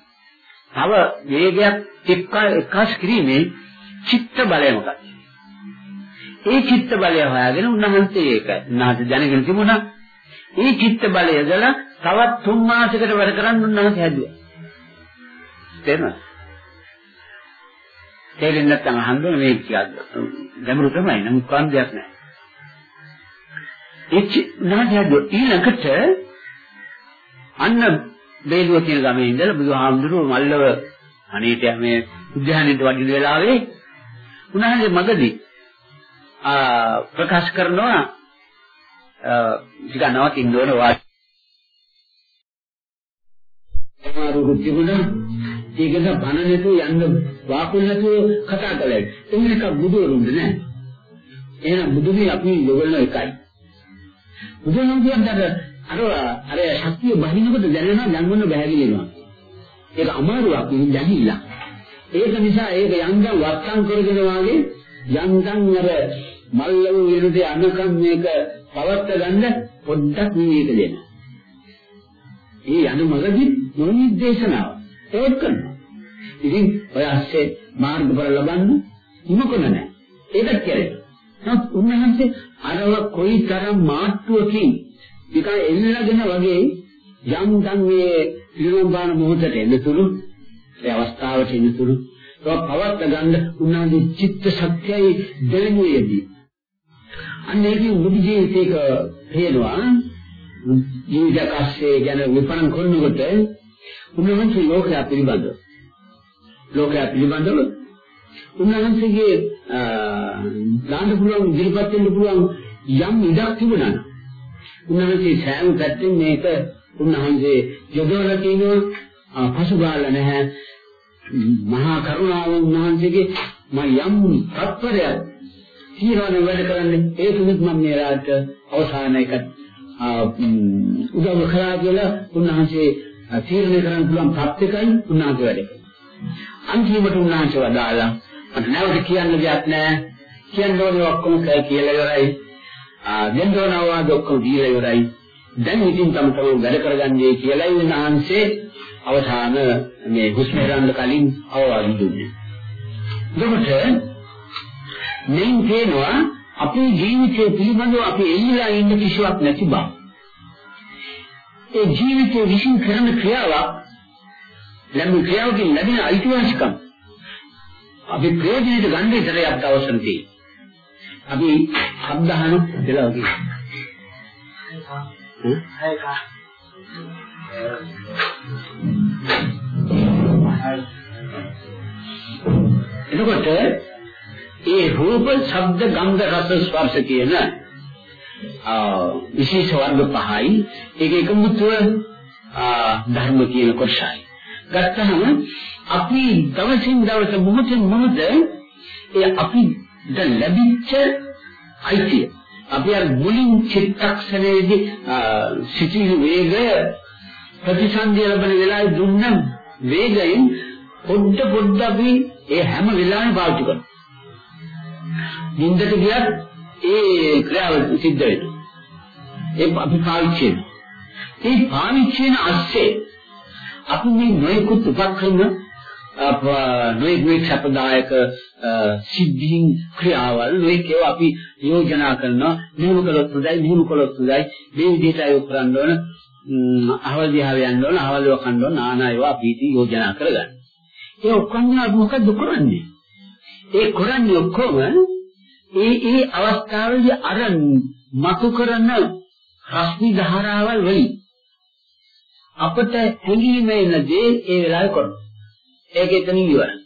Speaker 4: තව වේගයක් එක්කාස් කිරීමේ චිත්ත බලය මොකක්ද? ඒ චිත්ත බලය හොයාගෙන උන්වහන්සේ ඒක උන්වහන්සේ දැනගෙන තිබුණා. ඒ චිත්ත බලය යදලා තවත් තුන් මාසයකට වැඩ කරන්න උන්වහන්සේ හැදුවා. තේරෙනවද? තේරෙන්නේ නැත්නම් අහන්න මේ කියද්ද ගැඹුරු තමයි නමුත් කන්දයක් නැහැ. ඒ උන්වහන්සේ හැදුවා ඊළඟට අන්න බේලුව කියන ගමේ ඉඳලා බුදුහාමුදුරුවෝ මල්ලව අනේට මේ උද්‍යානෙට වඩින වෙලාවේ උන්වහන්සේ මගදී ආ ප්‍රකාශ කරනවා ටික නවතින්න ඕන වාච සමහරවරු තිබුණා ඒකද බන නැතුව යන්න වාකුල් නැතුව කතා කළා. එන්න එක බුදුරුන්ද නෑ. එහෙනම් බුදුනේ අපි යොගලන එකයි. බුදුන් කියන්නේ අර අර ශක්තිය බහිනකොට දැනෙනවා දැනගන්න බැහැ කියනවා. ඒක අමාරුවක් දැනෙilla. ඒක නිසා ඒක යන්දම් වත්තම් කරගෙන වාගේ යන්දම් අර මල්ලව විරුද්ධ අනකම් මේක පවත්ත ගන්න පොඩ්ඩක් විවේක දෙන්න. ඒ යන මගදී නොනිදේශනාව ඒක කරනවා. ඉතින් ඔය ඇස්සේ මාර්ගඵල ලබන්න ඉමකොන නැහැ. ඒකත් කරේ. නමුත් උන්වහන්සේ අරව කොයිතරම් මාට්ටුවකින් නිකන් එල්ලගෙන වගේ යම් දන් මේ පිළිවම්බාන මොහොතට එනතුරු ඒ අවස්ථාවට එනතුරු ඒක පවත් ගන්න උන්වහන්සේ චිත්ත ශක්තියයි දෙලුවේදී අන්න ඒකේ මුදි ජීවිතයක හේනවා ජීවිත කස්සේ ගැන විපරම් කරනකොට උන්වහන්සේ ලෝකයා පිළිබඳව ලෝකයා පිළිබඳව උන්වහන්සේගේ දාන්න පුළුවන් ඉදිරිපත් වෙන්න පුළුවන් යම් ඉඩක් තිබුණා නම් උන්වහන්සේ සෑම පැත්තෙන් මේක උන්වහන්සේ යොදවලා තියෙනවා. පසුබාල නැහැ. මහා කරුණාව උන්වහන්සේගේ මම යම් තත්පරයක් తీරවන වැඩ කරන්නේ ඒ තුනත් මම මේ රාජ්‍ය අවසාන එක උදව් කරා කියලා උන්වහන්සේ තීරණය කරන්න පුළුවන් ප්‍රත්‍යකයි උන්වහන්සේ වැඩ අන්තිමට උන්වහන්සේ වදාලා මට නැවත කියන්න දෙයක් නැහැ කියන්න ඕනේ ඔක්කොම කියලා ඉවරයි. දෙන්න ඕන අවවාද ඔක්කොම දීලා ඉවරයි. දැන් ඉතින් තම තමන් වැඩ කරගන්නේ කියලා උන්වහන්සේ අවසාන මේ හුස්ම ගන්න කලින් අවවාද දුන්නේ. එතකොට මෙයින් තේනවා අපේ ජීවිතය පිළිබඳව අපි එල්ලලා ඉන්න කිසිවක් නැති බව. ඒ ජීවිතයේ විශ්ින් කරන ක්‍රියාවක් ලැබෙන ක්‍රියාවකින් ලැබෙන අයිතිවාසිකම් අපි ප්‍රයෝජනෙට ගන්න විතරයි අපට අවශ්‍ය තියෙන්නේ. අපි සම්දහන දෙලා වගේ. එතකොට ඒ රූප, ශබ්ද, ගන්ධ, රස, ස්පර්ශ කියන විශේෂ වර්ග පහයි ඒක එකමුතුව ධර්ම කියන කොටසයි. ගත්තහම අපි දවසින් දවස මොහොතින් මොහොත ඒ අපි දැන් ලැබිච්ච අයිතිය අපි අර මුලින් චිත්තක්ෂණයේදී සිටින වේගය ප්‍රතිසන්දිය ලැබෙන වෙලාවේ දුන්න වේගයෙන් පොඩ පොඩ අපි ඒ හැම වෙලාවෙම පාවිච්චි කරනවා. නින්දට ගියත් ඒ ක්‍රියාව සිද්ධ වෙනවා. ඒ අපි පාවිච්චි කරනවා. ඒ පාවිච්චි වෙන ASCII අපි මේ නොයෙකුත් උපක්‍රම නොයෙක් නොයෙක් සපදායක සිද්ධීන් ක්‍රියාවල් නොයෙක් ඒවා අපි යෝජනා කරනවා මෙහෙම කළොත් හොඳයි මෙහෙම කළොත් හොඳයි මේ විදිහට අයෝ කරන්න ඕන අහවල් දිහා යන්න ඕන අහවල් ඒවා කන්න ඕන නානා ඒවා අපි ඉතින් යෝජනා කරගන්න. ඒ ඔක්කොම මොකද කරන්නේ? ඒ කරන්නේ ඔක්කොම ඒ ඒ අවස්ථාවේදී අර මතු කරන රශ්මි ධාරාවල් වලින් අපට හැඟීමේ නැදී ඒ වෙලාවේ කරනවා. ඒක එතන ඉවරයි.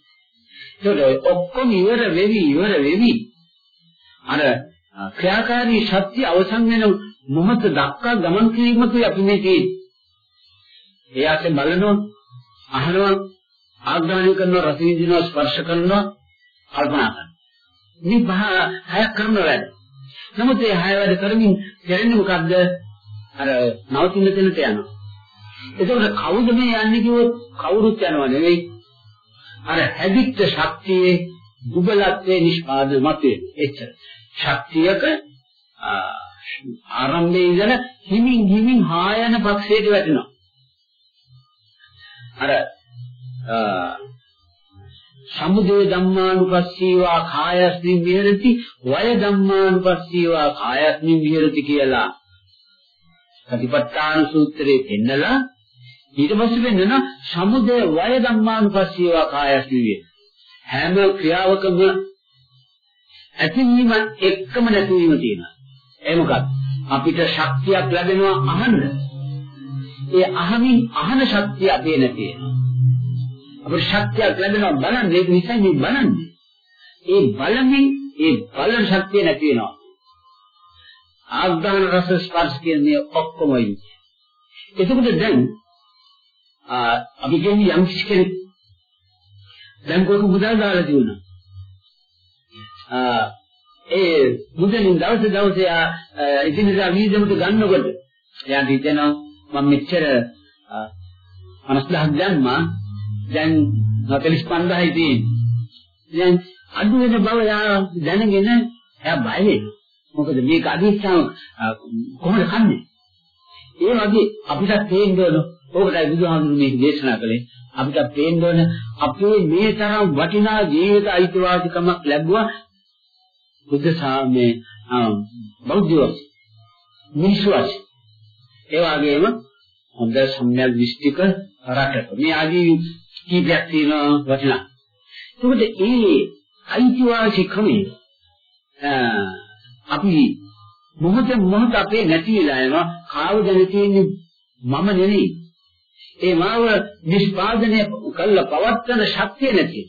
Speaker 4: ඒකට ඔක්කොම ඉවර වෙවි ඉවර වෙවි අර ක්‍රියාකාරී ශක්තිය අවසන් වෙන මොහොත දක්වා ගමන් කිරීමකුයි අපි මේ තියෙන්නේ. එයාට බලනවා අහනවා ආග්‍රහණය කරනවා රස විඳිනවා ස්පර්ශ කරනවා කල්පනා කරනවා. මේ පහ හයක් කරන වැඩ. නමුත් මේ හය වැඩ කරමින් කරන්නේ මොකද්ද? අර නවතින තැනට යනවා. එතකොට කවුද මේ යන්නේ කිව්වොත් කවුරුත් යනවා නෙවෙයි. අර හැදිච්ච ශක්තියේ දුබලත්වයේ නිෂ්පාදනය මතේ එච්චර. ශක්තියක ආරම්භයේ ඉඳලා හිමින් හිමින් හායන පක්ෂයට වැටෙනවා. අර සමුදේ ධම්මානුපස්සීවා කායස්මින් විහෙරති වය ධම්මානුපස්සීවා කායස්මින් විහෙරති කියලා. සතිපට්ඨාන සූත්‍රයේ පෙන්නලා ඊට පස්සේ වෙන්න සමුදය වය ධම්මානුපස්සීවා කායස්මින් විහෙරති. හැම ක්‍රියාවකම ඇතිවීම එක්කම නැතිවීම තියෙනවා. ඒ මොකක්ද? අපිට ශක්තියක් ලැබෙනවා අහන්න. ඒ අහමින් අහන ශක්තිය අපේ නැති වෙනවා. අපිට ශක්තියක් ලැබෙනවා බලන්න ඒක නිසා මේ බලන්නේ. ඒ බලමින් ඒ බලන ශක්තිය නැති වෙනවා. ආග්‍රහණ රස ස්පර්ශ කියන මේ ඔක්කොමයි. එතකොට දැන් අපි කියන්නේ යම් කිසි කෙනෙක් දැන් කොහොම මුදල් දාලා තියුණා. ඒ මුදලින් දවස දවස යා ඉදිරියට වීදමට ගන්නකොට එයාට හිතෙනවා මම මෙච්චර 50000ක් දැම්මා දැන් 45000යි තියෙන්නේ. දැන් අඩු වෙන බව යා දැනගෙන එයා බය වෙනවා. මොකද මේක අදිස්සම කොහොමද කන්නේ? ඒ වගේ අපිට තේින්න ඕන ඕකටයි බුදුහාමුදුරු මේක දේශනා කළේ. අපිට තේින්න ඕන අපේ මේ තරම් වටිනා ජීවිත අයිතිවාසිකමක් ලැබුවා බුද්ධ සාමයේ බෞද්ධයෝ මිනිස්සු ඒ වගේම හොඳ සම්‍යක් විශ්තික රටක මේ ආදී කීපයක් තියෙනවා වටිනා. ඒකට ඒ අයිතිවාසිකමේ අපි මොහොත මොහොත අපේ නැති වෙලා යනවා කාව දැන තියෙන්නේ මම නෙවෙයි. ඒ මාව නිෂ්පාදනය කළ පවත්තන ශක්තිය නැති.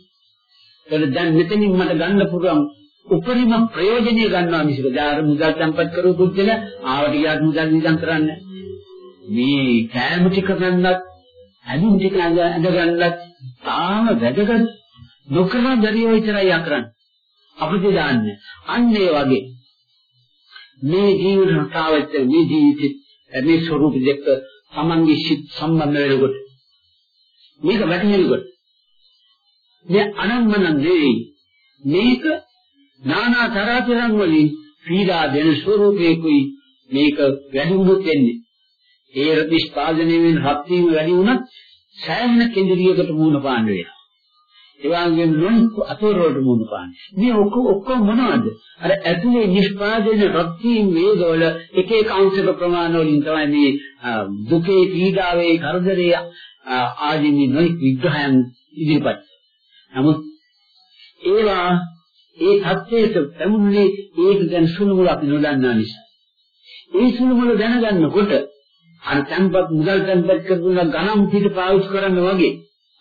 Speaker 4: ඒක දැන් මෙතනින් මට ගන්න පුළුවන් උපරිම ප්‍රයෝජනීය ගන්නවා මිසක දාර මුදල් සම්පත් කරු පුද්ගල ආවට ගියාට මුදල් නිදන් කරන්නේ මේ කෑම ටික ගන්නත් ඇඳුම් ටික ඇඳ ගන්නත් තාම වැදගත් නොකරන දරියෝ විතරයි අකරන්නේ අපිට දාන්නේ. අන්න ඒ වගේ. මේ ජීවන රටාවත් මේ ජීවිතේ මේ ස්වરૂප දෙක තමන්ගේ සිත් සම්බන්ධ වෙනකොට. මේක වැටහෙනකොට. මේ අනම්මන නෙවෙයි. මේක නානා තරතරන් වලින් පීඩා දෙන ස්වરૂපයකුයි මේක වැඩි වුණොත් වෙන්නේ. ඒ නිෂ්පාදනය වෙන රත් වීම වැඩි වුණත් සෑහෙන කෙන්ද්‍රියකට මුහුණ පාන්න වෙනවා. ඒ වගේම නොයෙක් අතෝරවලට මුහුණ පාන්න. මේ ඔක්කොම ඔක්කොම මොනවද? අර ඇතුලේ නිෂ්පාදනය රත් වීම වේගවල එක එක අංශක ප්‍රමාණ වලින් තමයි මේ දුකේ පීඩාවේ කරදරේ ආදී මේ නොයෙක් විග්‍රහයන් ඉදිරිපත්. නමුත් ඒවා ඒ தත්ත්වයට පැමුණුනේ ඒක ගැන සුළුමුළු අපි නොදන්නා නිසා. ඒ සුළුමුළු දැනගන්නකොට අර තැන්පත් මුදල් තැන්පත් කරන ගණන් පිට පාවිච්චි කරන්න වගේ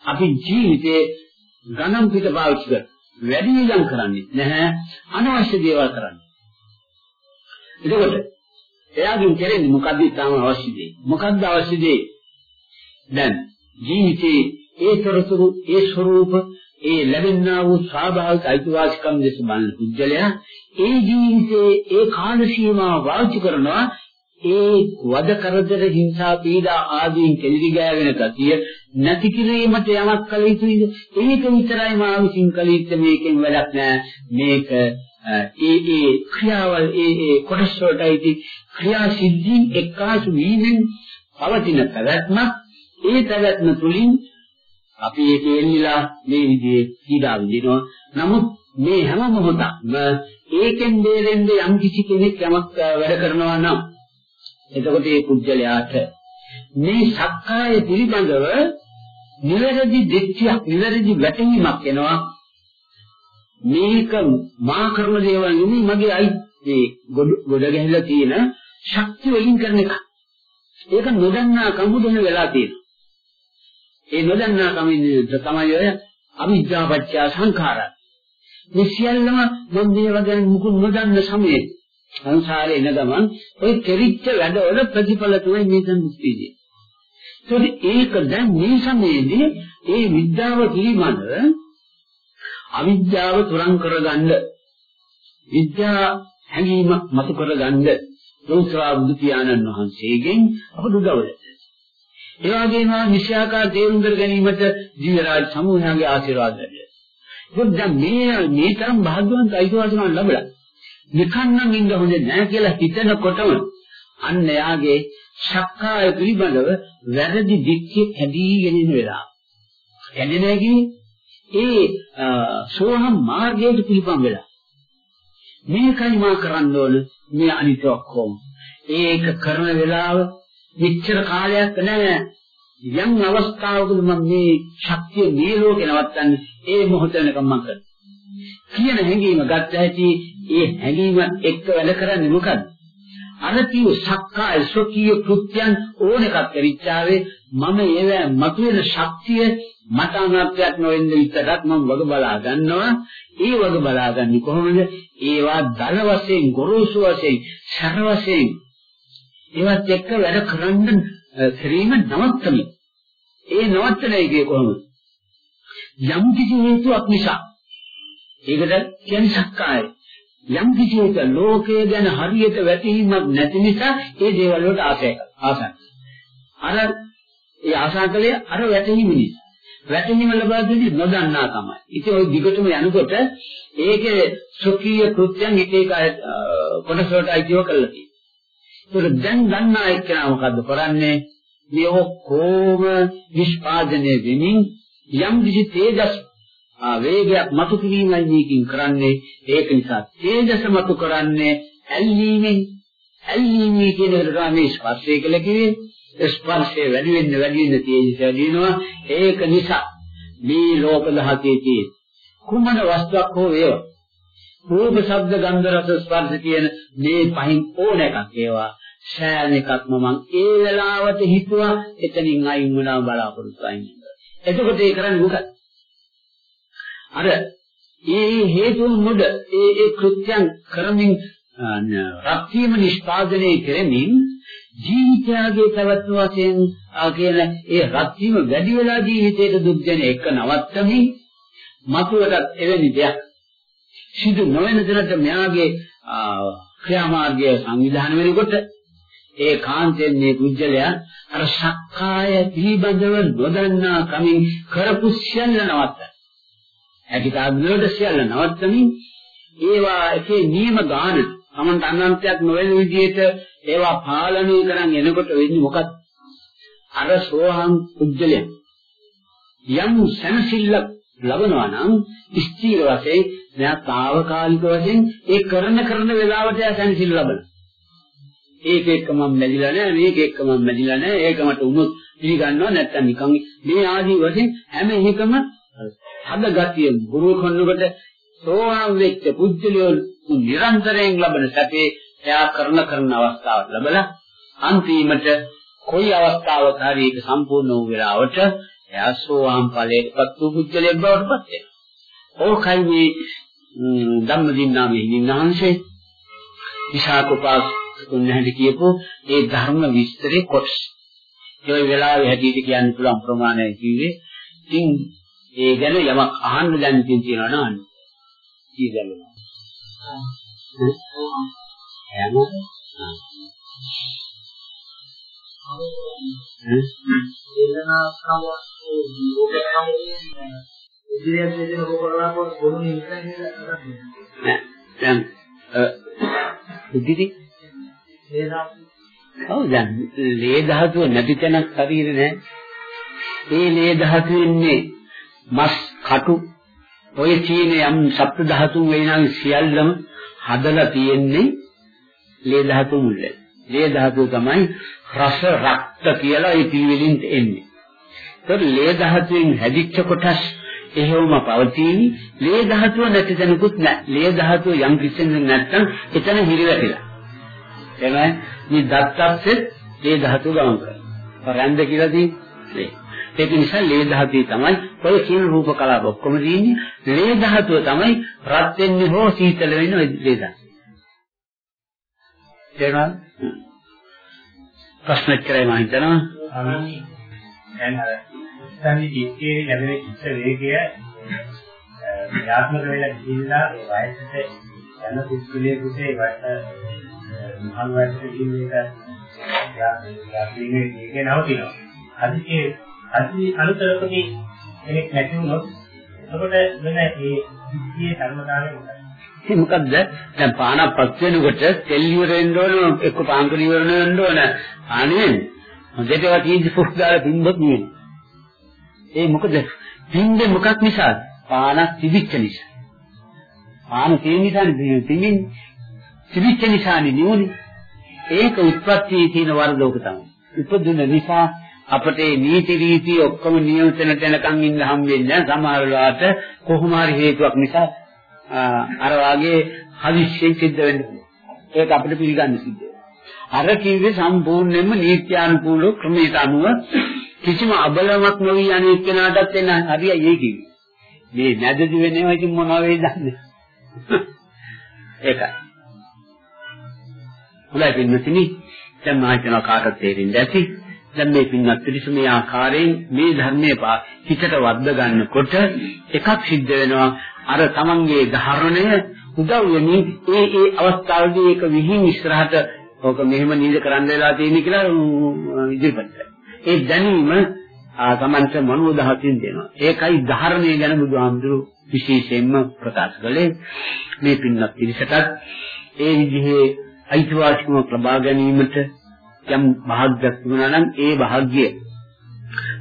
Speaker 4: අපි ජීවිතේ ගණන් පිට පාවිච්චි කර වැඩි වියදම් කරන්නේ නැහැ අනවශ්‍ය දේවල් කරන්නේ. එතකොට එයාගෙන් කරන්නේ මොකද්ද තාම අවශ්‍ය දේ? මොකද්ද අවශ්‍ය දේ? දැන් ජීවිතේ ඒ තොරතුරු ඒ ස්වરૂප ඒ ලැබෙනා වූ ස්වාභාවික අයිතිවාසිකම් දෙස බලන පුද්ගලයා ඒ ජීවිතයේ ඒ කාල සීමාව වාචි කරනවා ඒ වද කරදර හිංසා පීඩා ආදීන් කෙලිරි ගෑවෙන ගතිය නැති කිරීමට යමක් කළ යුතුයිද? ඒක විතරයි මා විසින් කළ යුත්තේ. මේකෙන් වැඩක් නෑ. මේක ඒ ඒ ක්‍රියාවල් ඒ ඒ කොටස් වලටයි ක්‍රියා සිද්ධීන් එක්කාසු වීමෙන් පවතින පැවැත්මක්. ඒ පැවැත්ම තුලින් අපි ඒකේ එල්ලිලා මේ විදිහේ පීඩා විඳිනවා. නමුත් මේ හැම මොහොතක්ම ඒකෙන් බේරෙන්න යම් කිසි කෙනෙක් යමක් වැඩ කරනවා නම් එතකොට ඒ කුජලයාට මේ සක්කාය පිළිබඳව නිවැරදි දෙච්චයක් නිවැරදි වැටහීමක් එනවා මේක මා කරන දේවල් නෙමෙයි මගේ අයි මේ ගොඩ ගැහිලා තියෙන ශක්තිය වලින් කරන එක. ඒක නොදන්නා කමුදෙන වෙලා තියෙනවා. ඒ නොදන්නා කමින් තමයි ඔය අවිද්‍යාපච්චය සංඛාර. මේ සියල්ලම මම මේ වගේ මුකුත් නොදන්න සමයේ සංසාරේ එන ගමන් ඔය කෙරිච්ච වැඩවල ප්‍රතිඵල තමයි මේ දැන් මුක්තියදී. ඒක දැන් මේ සමයේදී ඒ විද්‍යාව පිළිබඳ අවිද්‍යාව තුරන් කරගන්න විද්‍යා හැඟීම මතු කරගන්න ලෝකා බුදු පියාණන් වහන්සේගෙන් අපට උදව් ලැබෙනවා. ඒ වගේම නිශ්චයාකාර තේරුම් කර ගැනීමට ජීවරාජ සමූහයාගේ ආශිර්වාද ලැබෙනවා. ඒත් දැන් මේ මේ තරම් භාග්‍යවන්ත අයිතිවාසිකම් ලැබලා නිකන් නම් ඉන්න හොඳ නෑ කියලා හිතනකොටම අන්න එයාගේ ශක්කාය පිළිබඳව වැරදි දික්කේ ඇදීගෙන ඉන්න වෙලාව. ඇදෙන්නේ ඒ සෝහම් මාර්ගයට පිළිපම් වෙලා. මේකයි මා කරන්න ඕන මේ අනිත් ඔක්කොම. ඒක කරන වෙලාව මෙච්චර කාලයක් නෑ යම් අවස්ථාවකදී මම මේ ශක්තිය මේ ලෝකේ නවත්තන්නේ ඒ මොහොත වෙනකම් මම කරනවා. කියන හැඟීම ගත්ත හැටි ඒ හැඟීම එක්ක වැඩ කරන්නේ මොකද්ද? අර කිව් සක්කාය සොකීය කෘත්‍යයන් ඕන එකක් කරිච්චාවේ මම ඒව මතුවෙන ශක්තිය මට අනාත්මයක් නොවෙන්න විතරක් මම වග බලා ගන්නවා ඒ වග බලාගන්නේ කොහොමද ඒවා දල වශයෙන් ගොරෝසු වශයෙන් සර වශයෙන් ඒවත් එක්ක වැඩ කරන්න කිරීම නවත්තමි. ඒ නවත්තන එකේ කොහොමද? යම් කිසි හේතුවක් නිසා. ඒකට කියන්නේ සක්කාය. යම් කිසියක ලෝකය ගැන හරියට වැටහීමක් නැති නිසා ඒ දේවල් වලට ආසය ආසයි. අර ඒ ආසාකලේ අර වැටහීම නිසා. වැටහීම ලබා දෙන්නේ නොදන්නා තමයි. ඉතින් ওই දිගටම යනකොට ඒකේ සොකීය කෘත්‍යයන් එක එක කොටස වලට අයිතිව කරලා තියෙනවා. ඒක දැන් දන්නා එක්කෙනා මොකද්ද කරන්නේ? මේ ඔක්කොම නිෂ්පාදනය වෙමින් යම් කිසි තේජස් වේගයක් මතු කිරීමයි මේකින් කරන්නේ. ඒක නිසා තේජස මතු කරන්නේ ඇල්ලීමෙන්. ඇල්ලීමේ කියන එකට මේ ස්පර්ශය කියලා කිව්වේ. ස්පර්ශය වැඩි වෙන්න වැඩි වෙන්න තේජස වැඩි වෙනවා. ඒක නිසා මේ ලෝක දහකේ තියෙන කුමන වස්තුවක් හෝ වේවා. රූප ශබ්ද ගන්ධ රස ස්පර්ශ කියන මේ පහින් ඕන එකක් ඒවා සෑම එකක්ම මම ඒ වෙලාවට හිතුවා එතනින් අයින් වුණා බලාපොරොත්තු අයින් එතකොට ඒ කරන්නේ මොකක්ද? අර ඒ හේතුන් මුඩ ඒ ඒ කෘත්‍යයන් කරමින් රත් වීම නිෂ්පාදනය කෙරෙමින් ජීවිතයගේ පැවැත්ම වශයෙන් ආ කියන ඒ රත් වීම වැඩි වෙලා ජීවිතයට දුක් දෙන එක නවත්තමින් මතුවටත් එවැනි දෙයක්. සිදු නොවන තැනට මෙයාගේ ක්‍රියාමාර්ගය සංවිධානය වෙනකොට ඒ කාන්තෙන් මේ කුජලයා අර සක්කාය පිළිබඳව නොදන්නා කමින් කරපු සියල්ල නවත්තා ඇති කාර්යවලට සියල්ල නවත්තමින් ඒවා එකේ නියම ගාන තමන්ට අනන්තයක් නොවන විදිහට ඒවා පාලනය කරන් එනකොට වෙන්නේ මොකක්ද? අර සෝහං උජ්ජලයන් යම් සනසිල්ලක් ලබනවා නම් ස්ථීර වශයෙන් මෙයා తాවකාලික වශයෙන් ඒ කරන කරන වෙලාවට යා සනසිල්ල ලබන. ඒක එක්ක මම මැදිලා නැහැ මේක එක්ක මම මැදිලා නැහැ ඒක මට උනොත් පිළිගන්නව නැත්තම් නිකන් මේ ආදී වශයෙන් හැම එකම හද ගතිය ගුරු කන්නකොට සෝවාන් වෙච්ච පුද්ගලයෝ නිරන්තරයෙන් ලබන සැපේ එයා කරන කරන අවස්ථාවට ලැබලා අන්තිමට කොයි අවස්ථාවක හරි ඒක සම්පූර්ණ වූ වෙලාවට එයා සෝවාන් ඵලයටපත් වූ පුද්ගලයෙක් බවට පත් වෙනවා. ඕකයි මේ ධම්මදින්නාමේ නින්නාංශේ විශාකෝපාස් උන්වහන්සේ කියපු ඒ ධර්ම විස්තරේ කොටස. ඒ වෙලාවේ හැටියට කියන්න පුළුවන් ප්‍රමාණය කිව්වේ. ඉතින් ඒ ගැන යමක් අහන්න දැන් ඉතින් තියනවා නේද? කීදැලුන. එහෙම. දැන් ඉදිරි ඔව් දැන් ලේ ධාතුව නැති තැනක් ශරීරේ නැහැ. ඒ ලේ ධාතුව ඉන්නේ මස් කටු ඔය චීන යම් සප්ත ධාතුන් වෙනාන් සියල්ලම හදලා තියෙන්නේ ලේ ධාතු මුල්ල. ලේ ධාතුව තමයි රස රක්ත කියලා ඒ පිළිවෙලින් එන්නේ. ඒත් ලේ ධාතුවෙන් හැදිච්ච කොටස් එහෙවම පවතින ලේ ධාතුව නැති තැනකුත් නැහැ. ලේ ධාතුව යම් කිසිම නැත්නම් එතන හිරිවැටිලා. එනයි මේ දත්තස්සෙත් ලේ ධාතුව ගමන් කරනවා. රැන්ද කියලා තියෙන්නේ. ඒක නිසා ලේ ධාතුවේ තමයි ඔය කියන රූප කලාප ඔක්කොම තියෙන්නේ. ලේ ධාතුව තමයි රත් වෙන්නේ හෝ සීතල වෙන්නේ ඔය ලේ ධාතුව. තේරුණාද? ප්‍රශ්න කරේ මම හිතනවා.
Speaker 5: දැන් අර ඉස්සන්නේ දික්කේ ලැබෙන චිත්ත වේගය ක්‍රියාත්මක වෙලා ගිහිල්ලා ඒ වයසට යන පුද්ගලයෙකුට ඒ වයස මහල් වයසට ගිහින් ඒක යාත්‍රාවේ වේගය නවතිනවා. අදිකේ අදි අනුතරකදී කෙනෙක් නැති වුණොත් එතකොට වෙන ඒ සිද්ධියේ ධර්මතාවය මොකක්ද?
Speaker 4: ඒ මොකද්ද? දැන් පානක් පස් වෙනකොට තෙල් ඉවර වෙන්න ඕන එක්ක පාන්කර ඉවර වෙන්න ඕන. අනේ හොඳට ඒවා තීන්දුව පුස් දාලා බින්දොත් නෙවෙයි. ඒ මොකද? බින්දේ මොකක් නිසාද? පානක් තිබිච්ච නිසා. පාන තියෙන නිසානේ තිබින්නේ. තිබිච්ච නිසානේ නියුනේ. ඒක උත්පත්ති තියෙන වරදෝක තමයි. උපදින නිසා අපට මේ නීති රීති ඔක්කොම නියමතනට යනකම් ඉන්න හම්බෙන්නේ සමහර වෙලාවට කොහොම හරි හේතුවක් නිසා අර වාගේ හදිස්සියෙන් සිද්ධ වෙන්න ඒක අපිට පිළිගන්න සිද්ධ අර කිව්වේ සම්පූර්ණයෙන්ම නීත්‍යානුකූල ක්‍රමයට අනුව කිසිම අබලමක් නොවි අනෙක් කෙනාටත් එන හරියයි ඒ කිව්වේ. මේ නැදදි වෙනව ඉතින් මොනවා වෙයිද දන්නේ. ඒකයි. හොඳයි පින්නතිනි දැන් මා හිතනවා කාටත් තේරෙන්නේ ඇති. දැන් මේ පින්වත් පිරිස මේ ආකාරයෙන් මේ ධර්මයේ හිතට වද්ද ගන්නකොට එකක් සිද්ධ වෙනවා. අර තමන්ගේ ධාරණය උදව් වෙමි ඒ ඒ අවස්ථාවේදී ඒක විහිං ඉස්සරහට ඕක මෙහෙම නීද කරන්න වෙලා තියෙන්නේ කියලා ඉදිරිපත් ඒ දැනීම තමන්ට මනෝදහසින් දෙනවා. ඒකයි ධාරණය ගැන බුදුහාමුදුරු විශේෂයෙන්ම ප්‍රකාශ කළේ. මේ පින්වත් පිරිසටත් ඒ විදිහේ අයිතිවාසිකමක් ලබා ගැනීමට යම් භාග්යක් තිබුණා නම් ඒ භාග්ය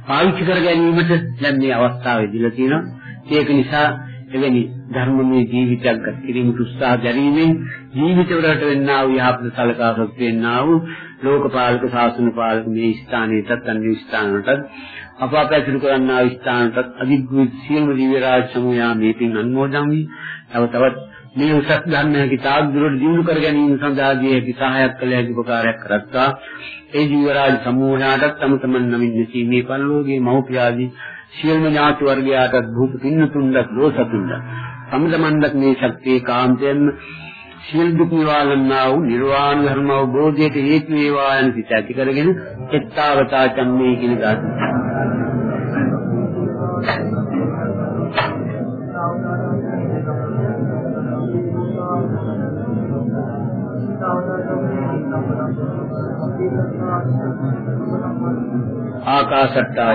Speaker 4: පාවිච්චි කර ගැනීමට දැන් මේ අවස්ථාව ඉදිරිය තියෙනවා. ඒක නිසා එවැනි ධර්මමය ජීවිතයක් ගත කිරීමට උත්සාහ ගැනීමෙන් ජීවිතවලට වෙන්නා වූ යහපත සලකාසක් වෙන්නා වූ ලෝකපාලක ශාසන පාලක මේ ස්ථානයටත් අන්‍ය ස්ථානවලටත් අප අප ඇතුළු කරන්නා වූ ස්ථානටත් අධිග්‍රහිත සියලුම දිව්‍ය රාජ සමූහයා මේ පින් අනුමෝදන් වී තව තවත් මේ උසස් ධර්මයේ කිතාක් දුරට දියුණු කර ගැනීම සඳහා දී හැකි සහායක් කළ හැකි උපකාරයක් කරත්තා ඒ දිව්‍ය රාජ සමූහයාටත් තම තමන් නමින් නැසීමේ පරිලෝකයේ මෞපියාදී සියලුම ඥාති වර්ගයාටත් භූත පින්නතුන්වත් දෝසතුන්වත් තම තමන්වත් මේ ශක්තිය කාන්තයෙන් සියලු දුක් නිවාලන්නා වූ නිර්වාණ ධර්ම අවබෝධයට හේතු වේවා යන සිත ඇති කරගෙන එත්තාවතා චම්මේ කියන ධාතු. ආකාශට්ටා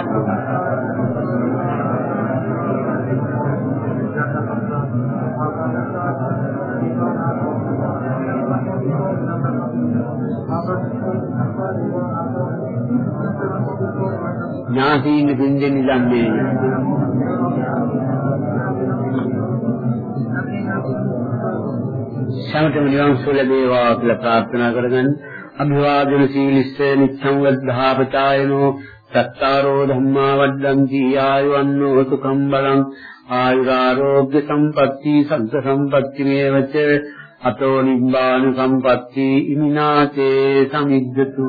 Speaker 4: ඥාතීන් දෙන්නේ නිදන්නේ සමතම නිවන් සුව ලැබේවා කියලා ප්‍රාර්ථනා කරගන්න. අභිවාදන සීලිස්ස නිච්ඡං වද්ධාපචායනෝ සත්තාරෝ ධම්මා වද්දන්ති ආයුවන්නෝ සුඛම් බලං ආයුරාෝග්‍ය සම්පatti සග්ග සම්පatti මේවච අතෝ නිබ්බාන සම්පatti ඉමිනාතේ සමිද්දතු